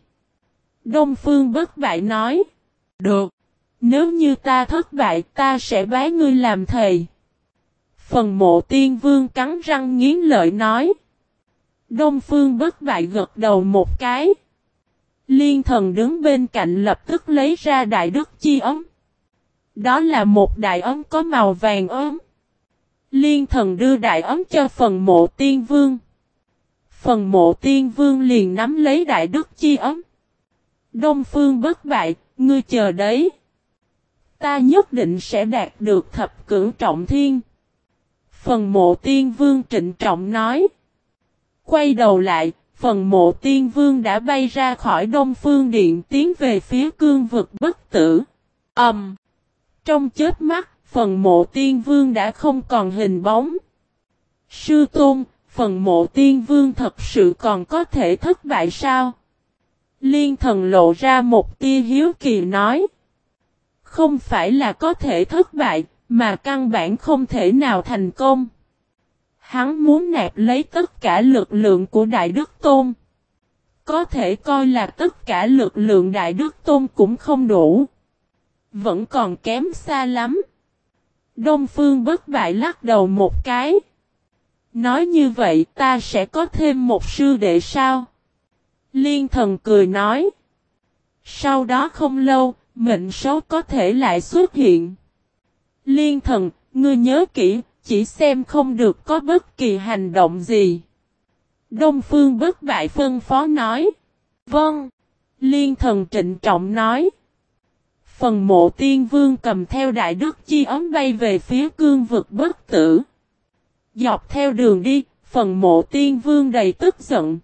Đông Phương bất bại nói. Được. Nếu như ta thất bại ta sẽ bái ngươi làm thầy. Phần mộ tiên vương cắn răng nghiến lợi nói. Đông Phương bất bại gật đầu một cái. Liên thần đứng bên cạnh lập tức lấy ra đại đức chi ấm. Đó là một đại ấm có màu vàng ấm. Liên thần đưa đại ấm cho phần mộ tiên vương. Phần mộ tiên vương liền nắm lấy đại đức chi ấm. Đông phương bất bại, ngươi chờ đấy. Ta nhất định sẽ đạt được thập cửu trọng thiên. Phần mộ tiên vương trịnh trọng nói. Quay đầu lại, phần mộ tiên vương đã bay ra khỏi đông phương điện tiến về phía cương vực bất tử. Ẩm! Um, trong chết mắt, phần mộ tiên vương đã không còn hình bóng. Sư tôn, phần mộ tiên vương thật sự còn có thể thất bại sao? Liên thần lộ ra một tia hiếu kỳ nói. Không phải là có thể thất bại, mà căn bản không thể nào thành công. Hắn muốn nạp lấy tất cả lực lượng của Đại Đức Tôn. Có thể coi là tất cả lực lượng Đại Đức Tôn cũng không đủ. Vẫn còn kém xa lắm. Đông Phương bất bại lắc đầu một cái. Nói như vậy ta sẽ có thêm một sư đệ sao? Liên thần cười nói. Sau đó không lâu, mệnh số có thể lại xuất hiện. Liên thần, ngươi nhớ kỹ, chỉ xem không được có bất kỳ hành động gì. Đông Phương bất bại phân phó nói. Vâng. Liên thần trịnh trọng nói. Phần mộ tiên vương cầm theo đại đức chi ấm bay về phía cương vực bất tử. Dọc theo đường đi, phần mộ tiên vương đầy tức giận.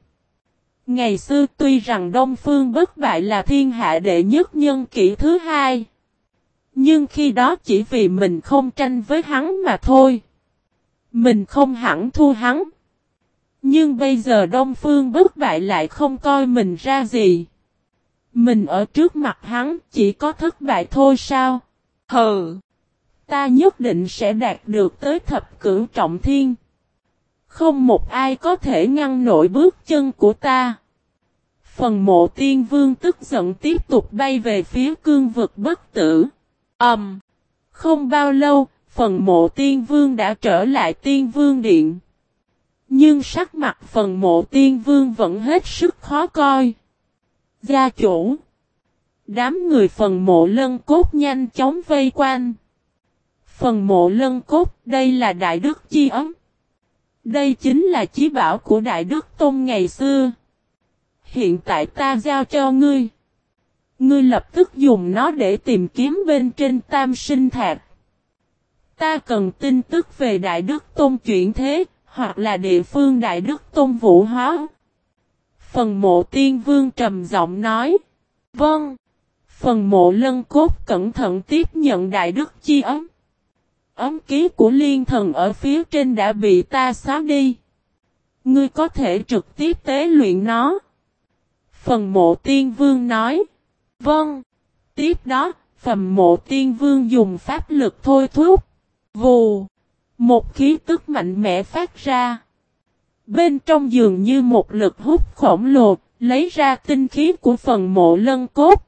Ngày xưa tuy rằng Đông Phương bất bại là thiên hạ đệ nhất nhân kỷ thứ hai. Nhưng khi đó chỉ vì mình không tranh với hắn mà thôi. Mình không hẳn thua hắn. Nhưng bây giờ Đông Phương bất bại lại không coi mình ra gì. Mình ở trước mặt hắn chỉ có thất bại thôi sao? Hừ! Ta nhất định sẽ đạt được tới thập cửu trọng thiên. Không một ai có thể ngăn nổi bước chân của ta. Phần mộ tiên vương tức giận tiếp tục bay về phía cương vực bất tử. Ẩm! Um, không bao lâu, phần mộ tiên vương đã trở lại tiên vương điện. Nhưng sắc mặt phần mộ tiên vương vẫn hết sức khó coi. Gia chủ! Đám người phần mộ lân cốt nhanh chóng vây quanh. Phần mộ lân cốt, đây là đại đức chi ấm. Đây chính là chí bảo của Đại Đức Tôn ngày xưa. Hiện tại ta giao cho ngươi. Ngươi lập tức dùng nó để tìm kiếm bên trên tam sinh thạc. Ta cần tin tức về Đại Đức Tôn chuyển thế, hoặc là địa phương Đại Đức Tôn vũ hóa. Phần mộ tiên vương trầm giọng nói. Vâng. Phần mộ lân cốt cẩn thận tiếp nhận Đại Đức chi ấm. Ấm ký của liên thần ở phía trên đã bị ta xóa đi. Ngươi có thể trực tiếp tế luyện nó. Phần mộ tiên vương nói. Vâng. Tiếp đó, phần mộ tiên vương dùng pháp lực thôi thúc. Vù. Một khí tức mạnh mẽ phát ra. Bên trong giường như một lực hút khổng lồ, lấy ra tinh khí của phần mộ lân cốt.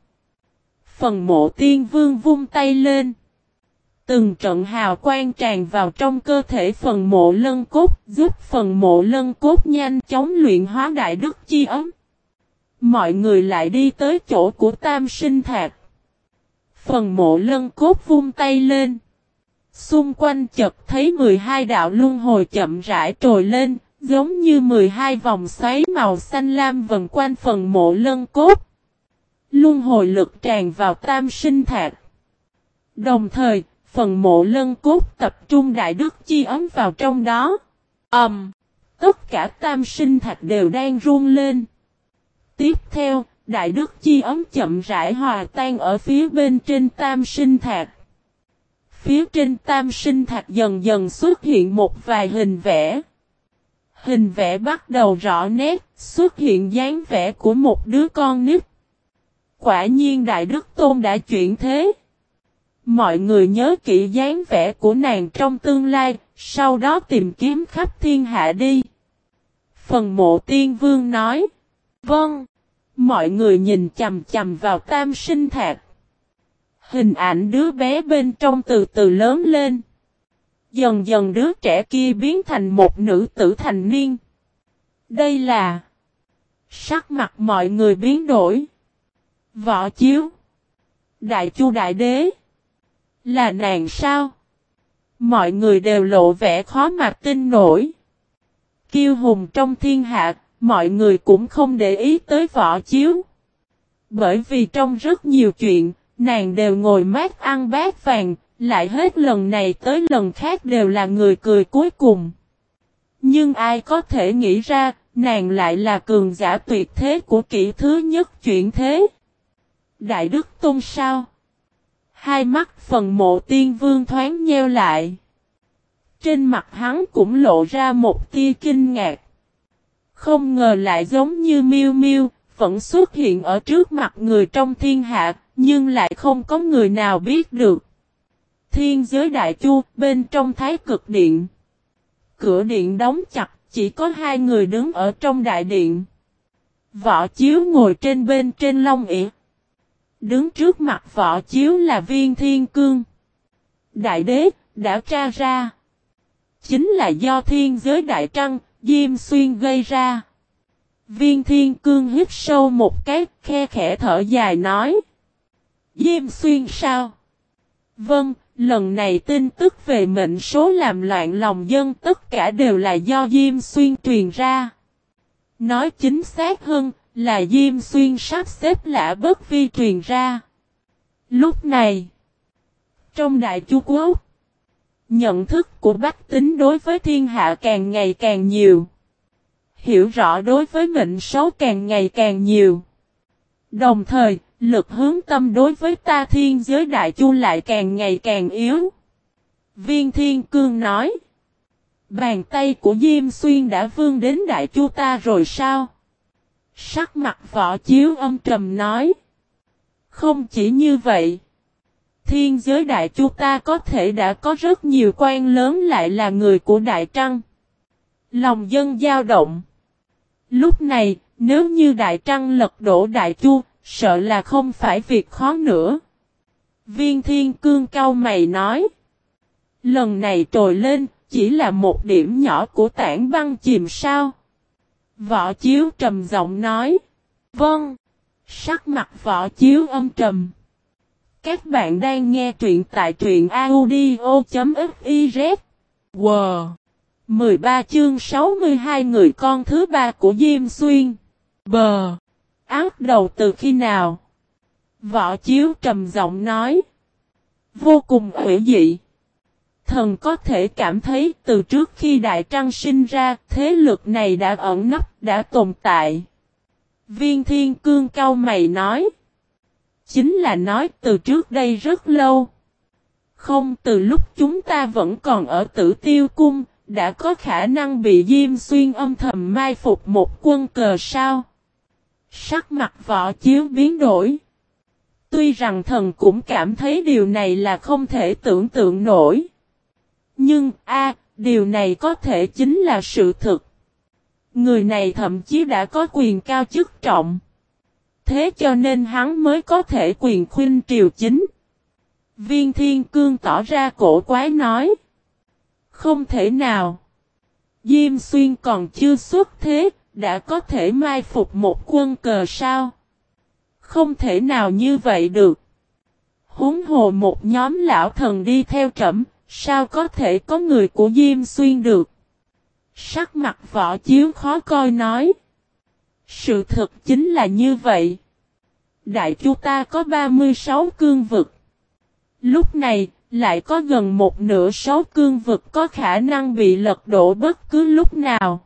Phần mộ tiên vương vung tay lên. Từng trận hào quang tràn vào trong cơ thể phần mộ lân cốt, giúp phần mộ lân cốt nhanh chóng luyện hóa đại đức chi ấm. Mọi người lại đi tới chỗ của tam sinh thạc. Phần mộ lân cốt vung tay lên. Xung quanh chợt thấy 12 đạo luân hồi chậm rãi trồi lên, giống như 12 vòng xoáy màu xanh lam vần quanh phần mộ lân cốt. Luân hồi lực tràn vào tam sinh thạc. Đồng thời, phần mộ lân cốt tập trung đại đức chi ấm vào trong đó. Ẩm! Um, tất cả tam sinh thạch đều đang run lên. Tiếp theo, đại đức chi ấm chậm rãi hòa tan ở phía bên trên tam sinh thạch. Phía trên tam sinh thạch dần dần xuất hiện một vài hình vẽ. Hình vẽ bắt đầu rõ nét, xuất hiện dáng vẽ của một đứa con nít. Quả nhiên Đại Đức Tôn đã chuyển thế. Mọi người nhớ kỹ dáng vẻ của nàng trong tương lai, sau đó tìm kiếm khắp thiên hạ đi. Phần mộ tiên vương nói. Vâng. Mọi người nhìn chầm chầm vào tam sinh thạc. Hình ảnh đứa bé bên trong từ từ lớn lên. Dần dần đứa trẻ kia biến thành một nữ tử thành niên. Đây là Sắc mặt mọi người biến đổi. Võ chiếu. Đại chu đại đế. Là nàng sao? Mọi người đều lộ vẻ khó mà tin nổi. Kiêu hùng trong thiên hạ, mọi người cũng không để ý tới võ chiếu. Bởi vì trong rất nhiều chuyện, nàng đều ngồi mát ăn bát vàng, lại hết lần này tới lần khác đều là người cười cuối cùng. Nhưng ai có thể nghĩ ra, nàng lại là cường giả tuyệt thế của kỹ thứ nhất chuyển thế. Đại Đức Tôn sao? Hai mắt phần mộ tiên vương thoáng nheo lại. Trên mặt hắn cũng lộ ra một tia kinh ngạc. Không ngờ lại giống như miêu miêu, vẫn xuất hiện ở trước mặt người trong thiên hạ, nhưng lại không có người nào biết được. Thiên giới đại chu, bên trong thái cực điện. Cửa điện đóng chặt, chỉ có hai người đứng ở trong đại điện. Võ chiếu ngồi trên bên trên long ỉa. Đứng trước mặt võ chiếu là viên thiên cương. Đại đế, đã tra ra. Chính là do thiên giới đại trăng, Diêm Xuyên gây ra. Viên thiên cương hít sâu một cái, khe khẽ thở dài nói. Diêm Xuyên sao? Vâng, lần này tin tức về mệnh số làm loạn lòng dân tất cả đều là do Diêm Xuyên truyền ra. Nói chính xác hơn, là Diêm Xuyên sắp xếp lạ bất vi truyền ra. Lúc này, trong Đại Chu Quốc, nhận thức của Bách Tính đối với thiên hạ càng ngày càng nhiều. Hiểu rõ đối với mệnh số càng ngày càng nhiều. Đồng thời, lực hướng tâm đối với ta thiên giới Đại Chu lại càng ngày càng yếu. Viên Thiên Cương nói. Bàn tay của Diêm Xuyên đã vương đến Đại Chu ta rồi sao? Sắc mặt võ chiếu âm trầm nói. Không chỉ như vậy. Thiên giới đại chu ta có thể đã có rất nhiều quan lớn lại là người của Đại Trăng. Lòng dân dao động. Lúc này, nếu như Đại Trăng lật đổ Đại Chu, sợ là không phải việc khó nữa. Viên Thiên Cương cao mày nói. Lần này trồi lên, chỉ là một điểm nhỏ của tảng băng chìm sao. Võ Chiếu trầm giọng nói. Vâng. Sắc mặt Võ Chiếu âm trầm. Các bạn đang nghe truyện tại truyện audio.fiz. Wow. 13 chương 62 người con thứ ba của Diêm Xuyên. Bờ. Ác đầu từ khi nào? Võ Chiếu trầm giọng nói. Vô cùng hữu dị thần có thể cảm thấy từ trước khi Đại Trăng sinh ra, thế lực này đã ẩn nấp, đã tồn tại. Viên Thiên Cương cao mày nói. Chính là nói từ trước đây rất lâu. Không từ lúc chúng ta vẫn còn ở tử tiêu cung, đã có khả năng bị Diêm Xuyên âm thầm mai phục một quân cờ sao. Sắc mặt võ chiếu biến đổi. Tuy rằng thần cũng cảm thấy điều này là không thể tưởng tượng nổi. Nhưng, a điều này có thể chính là sự thực. Người này thậm chí đã có quyền cao chức trọng. Thế cho nên hắn mới có thể quyền khuyên triều chính. Viên thiên cương tỏ ra cổ quái nói. Không thể nào. Diêm xuyên còn chưa xuất thế, đã có thể mai phục một quân cờ sao? Không thể nào như vậy được. Húng hồ một nhóm lão thần đi theo trẫm, Sao có thể có người của Diêm Xuyên được? Sắc mặt võ chiếu khó coi nói. Sự thật chính là như vậy. Đại chu ta có 36 cương vực. Lúc này, lại có gần một nửa số cương vực có khả năng bị lật đổ bất cứ lúc nào.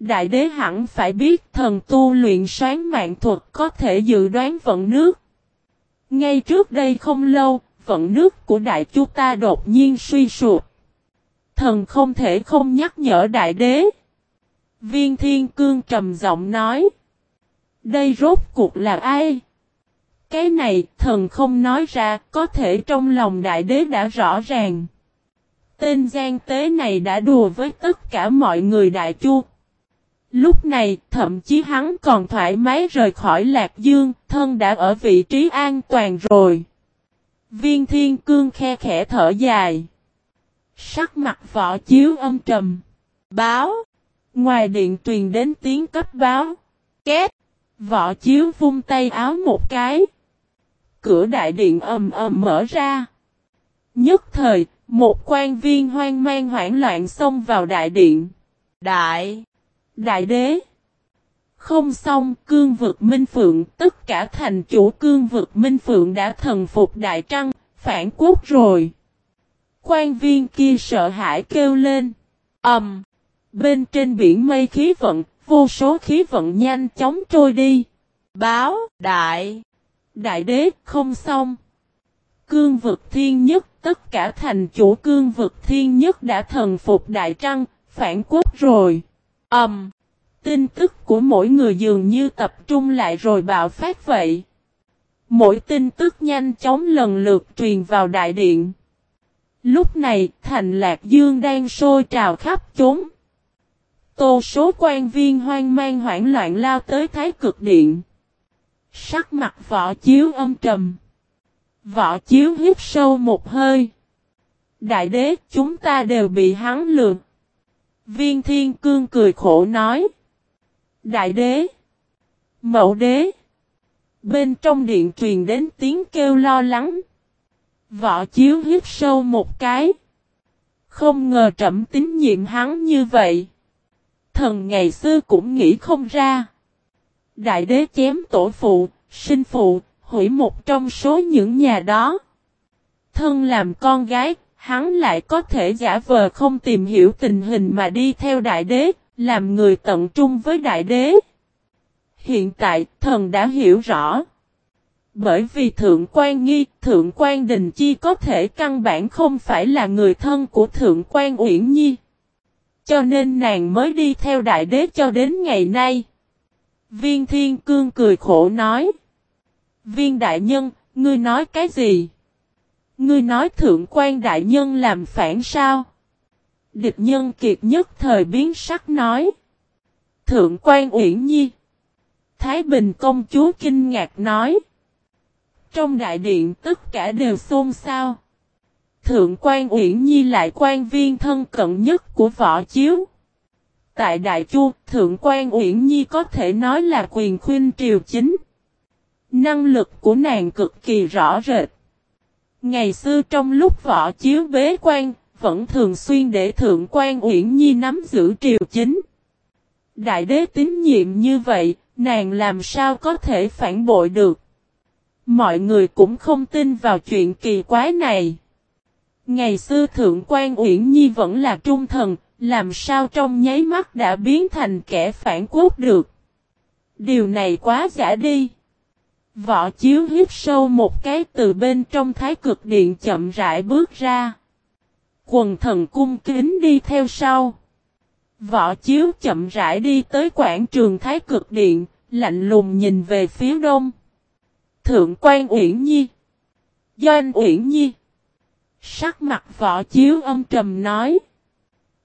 Đại đế hẳn phải biết thần tu luyện sáng mạng thuật có thể dự đoán vận nước. Ngay trước đây không lâu, vận nước của đại chu ta đột nhiên suy sụp. Thần không thể không nhắc nhở đại đế. Viên thiên cương trầm giọng nói. Đây rốt cuộc là ai? Cái này thần không nói ra, có thể trong lòng đại đế đã rõ ràng. Tên gian tế này đã đùa với tất cả mọi người đại chu. Lúc này, thậm chí hắn còn thoải mái rời khỏi Lạc Dương, thân đã ở vị trí an toàn rồi. Viên thiên cương khe khẽ thở dài. Sắc mặt võ chiếu âm trầm. Báo. Ngoài điện truyền đến tiếng cấp báo. Két. Võ chiếu vung tay áo một cái. Cửa đại điện ầm ầm mở ra. Nhất thời, một quan viên hoang mang hoảng loạn xông vào đại điện. Đại. Đại đế. Không xong, cương vực Minh Phượng, tất cả thành chủ cương vực Minh Phượng đã thần phục Đại Trăng, phản quốc rồi. Quan viên kia sợ hãi kêu lên. Ẩm um, Bên trên biển mây khí vận, vô số khí vận nhanh chóng trôi đi. Báo, đại, đại đế, không xong. Cương vực thiên nhất, tất cả thành chủ cương vực thiên nhất đã thần phục Đại Trăng, phản quốc rồi âm Um, tin tức của mỗi người dường như tập trung lại rồi bạo phát vậy. Mỗi tin tức nhanh chóng lần lượt truyền vào đại điện. Lúc này, thành Lạc Dương đang sôi trào khắp chốn. Tô số quan viên hoang mang hoảng loạn lao tới thái cực điện. Sắc mặt võ chiếu âm trầm. Võ chiếu hít sâu một hơi. Đại đế, chúng ta đều bị hắn lừa. Viên thiên cương cười khổ nói. Đại đế. Mậu đế. Bên trong điện truyền đến tiếng kêu lo lắng. Võ chiếu hít sâu một cái. Không ngờ trẩm tín nhiệm hắn như vậy. Thần ngày xưa cũng nghĩ không ra. Đại đế chém tổ phụ, sinh phụ, hủy một trong số những nhà đó. Thân làm con gái, hắn lại có thể giả vờ không tìm hiểu tình hình mà đi theo đại đế, làm người tận trung với đại đế. Hiện tại, thần đã hiểu rõ. Bởi vì Thượng quan Nghi, Thượng quan Đình Chi có thể căn bản không phải là người thân của Thượng quan Uyển Nhi. Cho nên nàng mới đi theo đại đế cho đến ngày nay. Viên Thiên Cương cười khổ nói. Viên Đại Nhân, ngươi nói cái gì? Ngươi nói Thượng quan Đại Nhân làm phản sao? Địch nhân kiệt nhất thời biến sắc nói. Thượng quan Uyển Nhi. Thái Bình công chúa kinh ngạc nói. Trong đại điện tất cả đều xôn xao. Thượng quan Uyển Nhi lại quan viên thân cận nhất của võ chiếu. Tại Đại Chu, Thượng quan Uyển Nhi có thể nói là quyền khuyên triều chính. Năng lực của nàng cực kỳ rõ rệt. Ngày xưa trong lúc võ chiếu bế quan, vẫn thường xuyên để Thượng quan Uyển Nhi nắm giữ triều chính. Đại đế tín nhiệm như vậy, nàng làm sao có thể phản bội được. Mọi người cũng không tin vào chuyện kỳ quái này. Ngày xưa Thượng quan Uyển Nhi vẫn là trung thần, làm sao trong nháy mắt đã biến thành kẻ phản quốc được. Điều này quá giả đi. Võ chiếu hít sâu một cái từ bên trong thái cực điện chậm rãi bước ra. Quần thần cung kính đi theo sau. Võ chiếu chậm rãi đi tới quảng trường thái cực điện, lạnh lùng nhìn về phía đông. Thượng quan Uyển Nhi. Doanh Uyển Nhi. Sắc mặt võ chiếu âm trầm nói.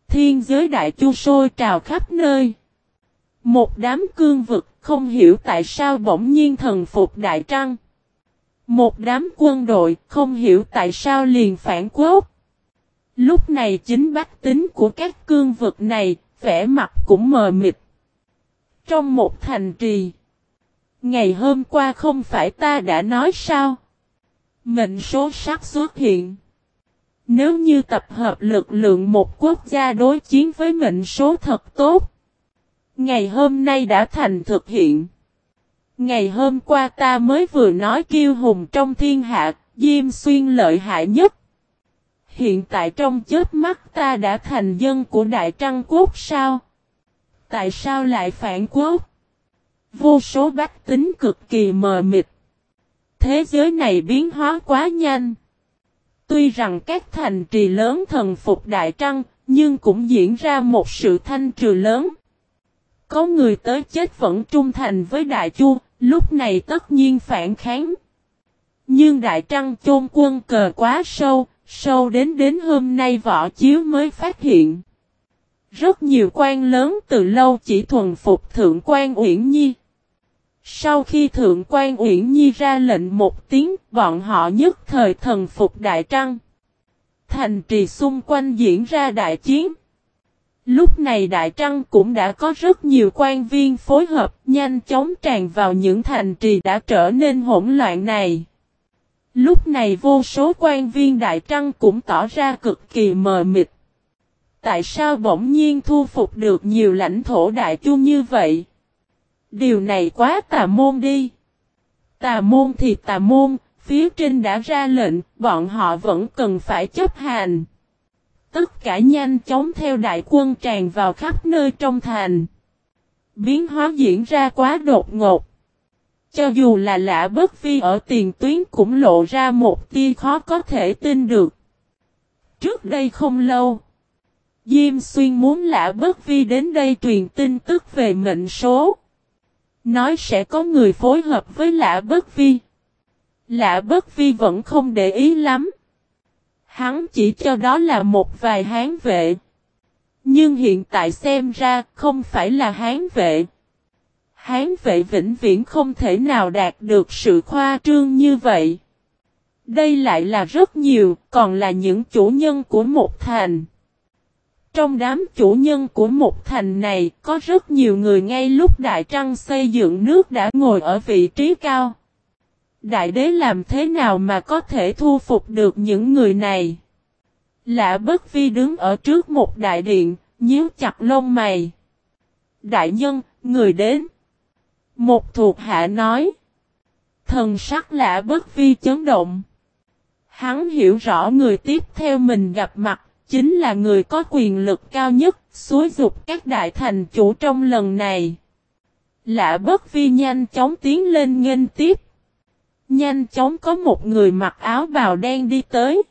Thiên giới đại chu sôi trào khắp nơi. Một đám cương vực không hiểu tại sao bỗng nhiên thần phục đại trăng. Một đám quân đội không hiểu tại sao liền phản quốc. Lúc này chính bách tính của các cương vực này, vẻ mặt cũng mờ mịt. Trong một thành trì. Ngày hôm qua không phải ta đã nói sao? Mệnh số sắc xuất hiện. Nếu như tập hợp lực lượng một quốc gia đối chiến với mệnh số thật tốt. Ngày hôm nay đã thành thực hiện. Ngày hôm qua ta mới vừa nói kiêu hùng trong thiên hạ, Diêm Xuyên lợi hại nhất. Hiện tại trong chết mắt ta đã thành dân của Đại Trăng Quốc sao? Tại sao lại phản quốc? Vô số bách tính cực kỳ mờ mịt. Thế giới này biến hóa quá nhanh. Tuy rằng các thành trì lớn thần phục Đại Trăng, nhưng cũng diễn ra một sự thanh trừ lớn. Có người tới chết vẫn trung thành với Đại Chu, lúc này tất nhiên phản kháng. Nhưng Đại Trăng chôn quân cờ quá sâu, sâu đến đến hôm nay võ chiếu mới phát hiện. rất nhiều quan lớn từ lâu chỉ thuần phục Thượng quan Uyển Nhi. Sau khi Thượng quan Uyển Nhi ra lệnh một tiếng, bọn họ nhất thời thần phục Đại Trăng. Thành trì xung quanh diễn ra đại chiến. Lúc này Đại Trăng cũng đã có rất nhiều quan viên phối hợp nhanh chóng tràn vào những thành trì đã trở nên hỗn loạn này. Lúc này vô số quan viên Đại Trăng cũng tỏ ra cực kỳ mờ mịt. Tại sao bỗng nhiên thu phục được nhiều lãnh thổ Đại Chu như vậy? Điều này quá tà môn đi. Tà môn thì tà môn, phía trên đã ra lệnh, bọn họ vẫn cần phải chấp hành. Tất cả nhanh chóng theo đại quân tràn vào khắp nơi trong thành. Biến hóa diễn ra quá đột ngột. Cho dù là lạ bất vi ở tiền tuyến cũng lộ ra một tia khó có thể tin được. Trước đây không lâu, Diêm Xuyên muốn lạ bất vi đến đây truyền tin tức về mệnh số. Nói sẽ có người phối hợp với lạ bất vi. Lạ bất vi vẫn không để ý lắm. Hắn chỉ cho đó là một vài hán vệ. Nhưng hiện tại xem ra không phải là hán vệ. Hán vệ vĩnh viễn không thể nào đạt được sự khoa trương như vậy. Đây lại là rất nhiều, còn là những chủ nhân của một thành. Trong đám chủ nhân của một thành này, có rất nhiều người ngay lúc Đại Trăng xây dựng nước đã ngồi ở vị trí cao. Đại đế làm thế nào mà có thể thu phục được những người này? Lạ bất vi đứng ở trước một đại điện, nhíu chặt lông mày. Đại nhân, người đến. Một thuộc hạ nói. Thần sắc lạ bất vi chấn động. Hắn hiểu rõ người tiếp theo mình gặp mặt, chính là người có quyền lực cao nhất, xúi dục các đại thành chủ trong lần này. Lạ bất vi nhanh chóng tiến lên nghênh tiếp. Nhanh chóng có một người mặc áo bào đen đi tới.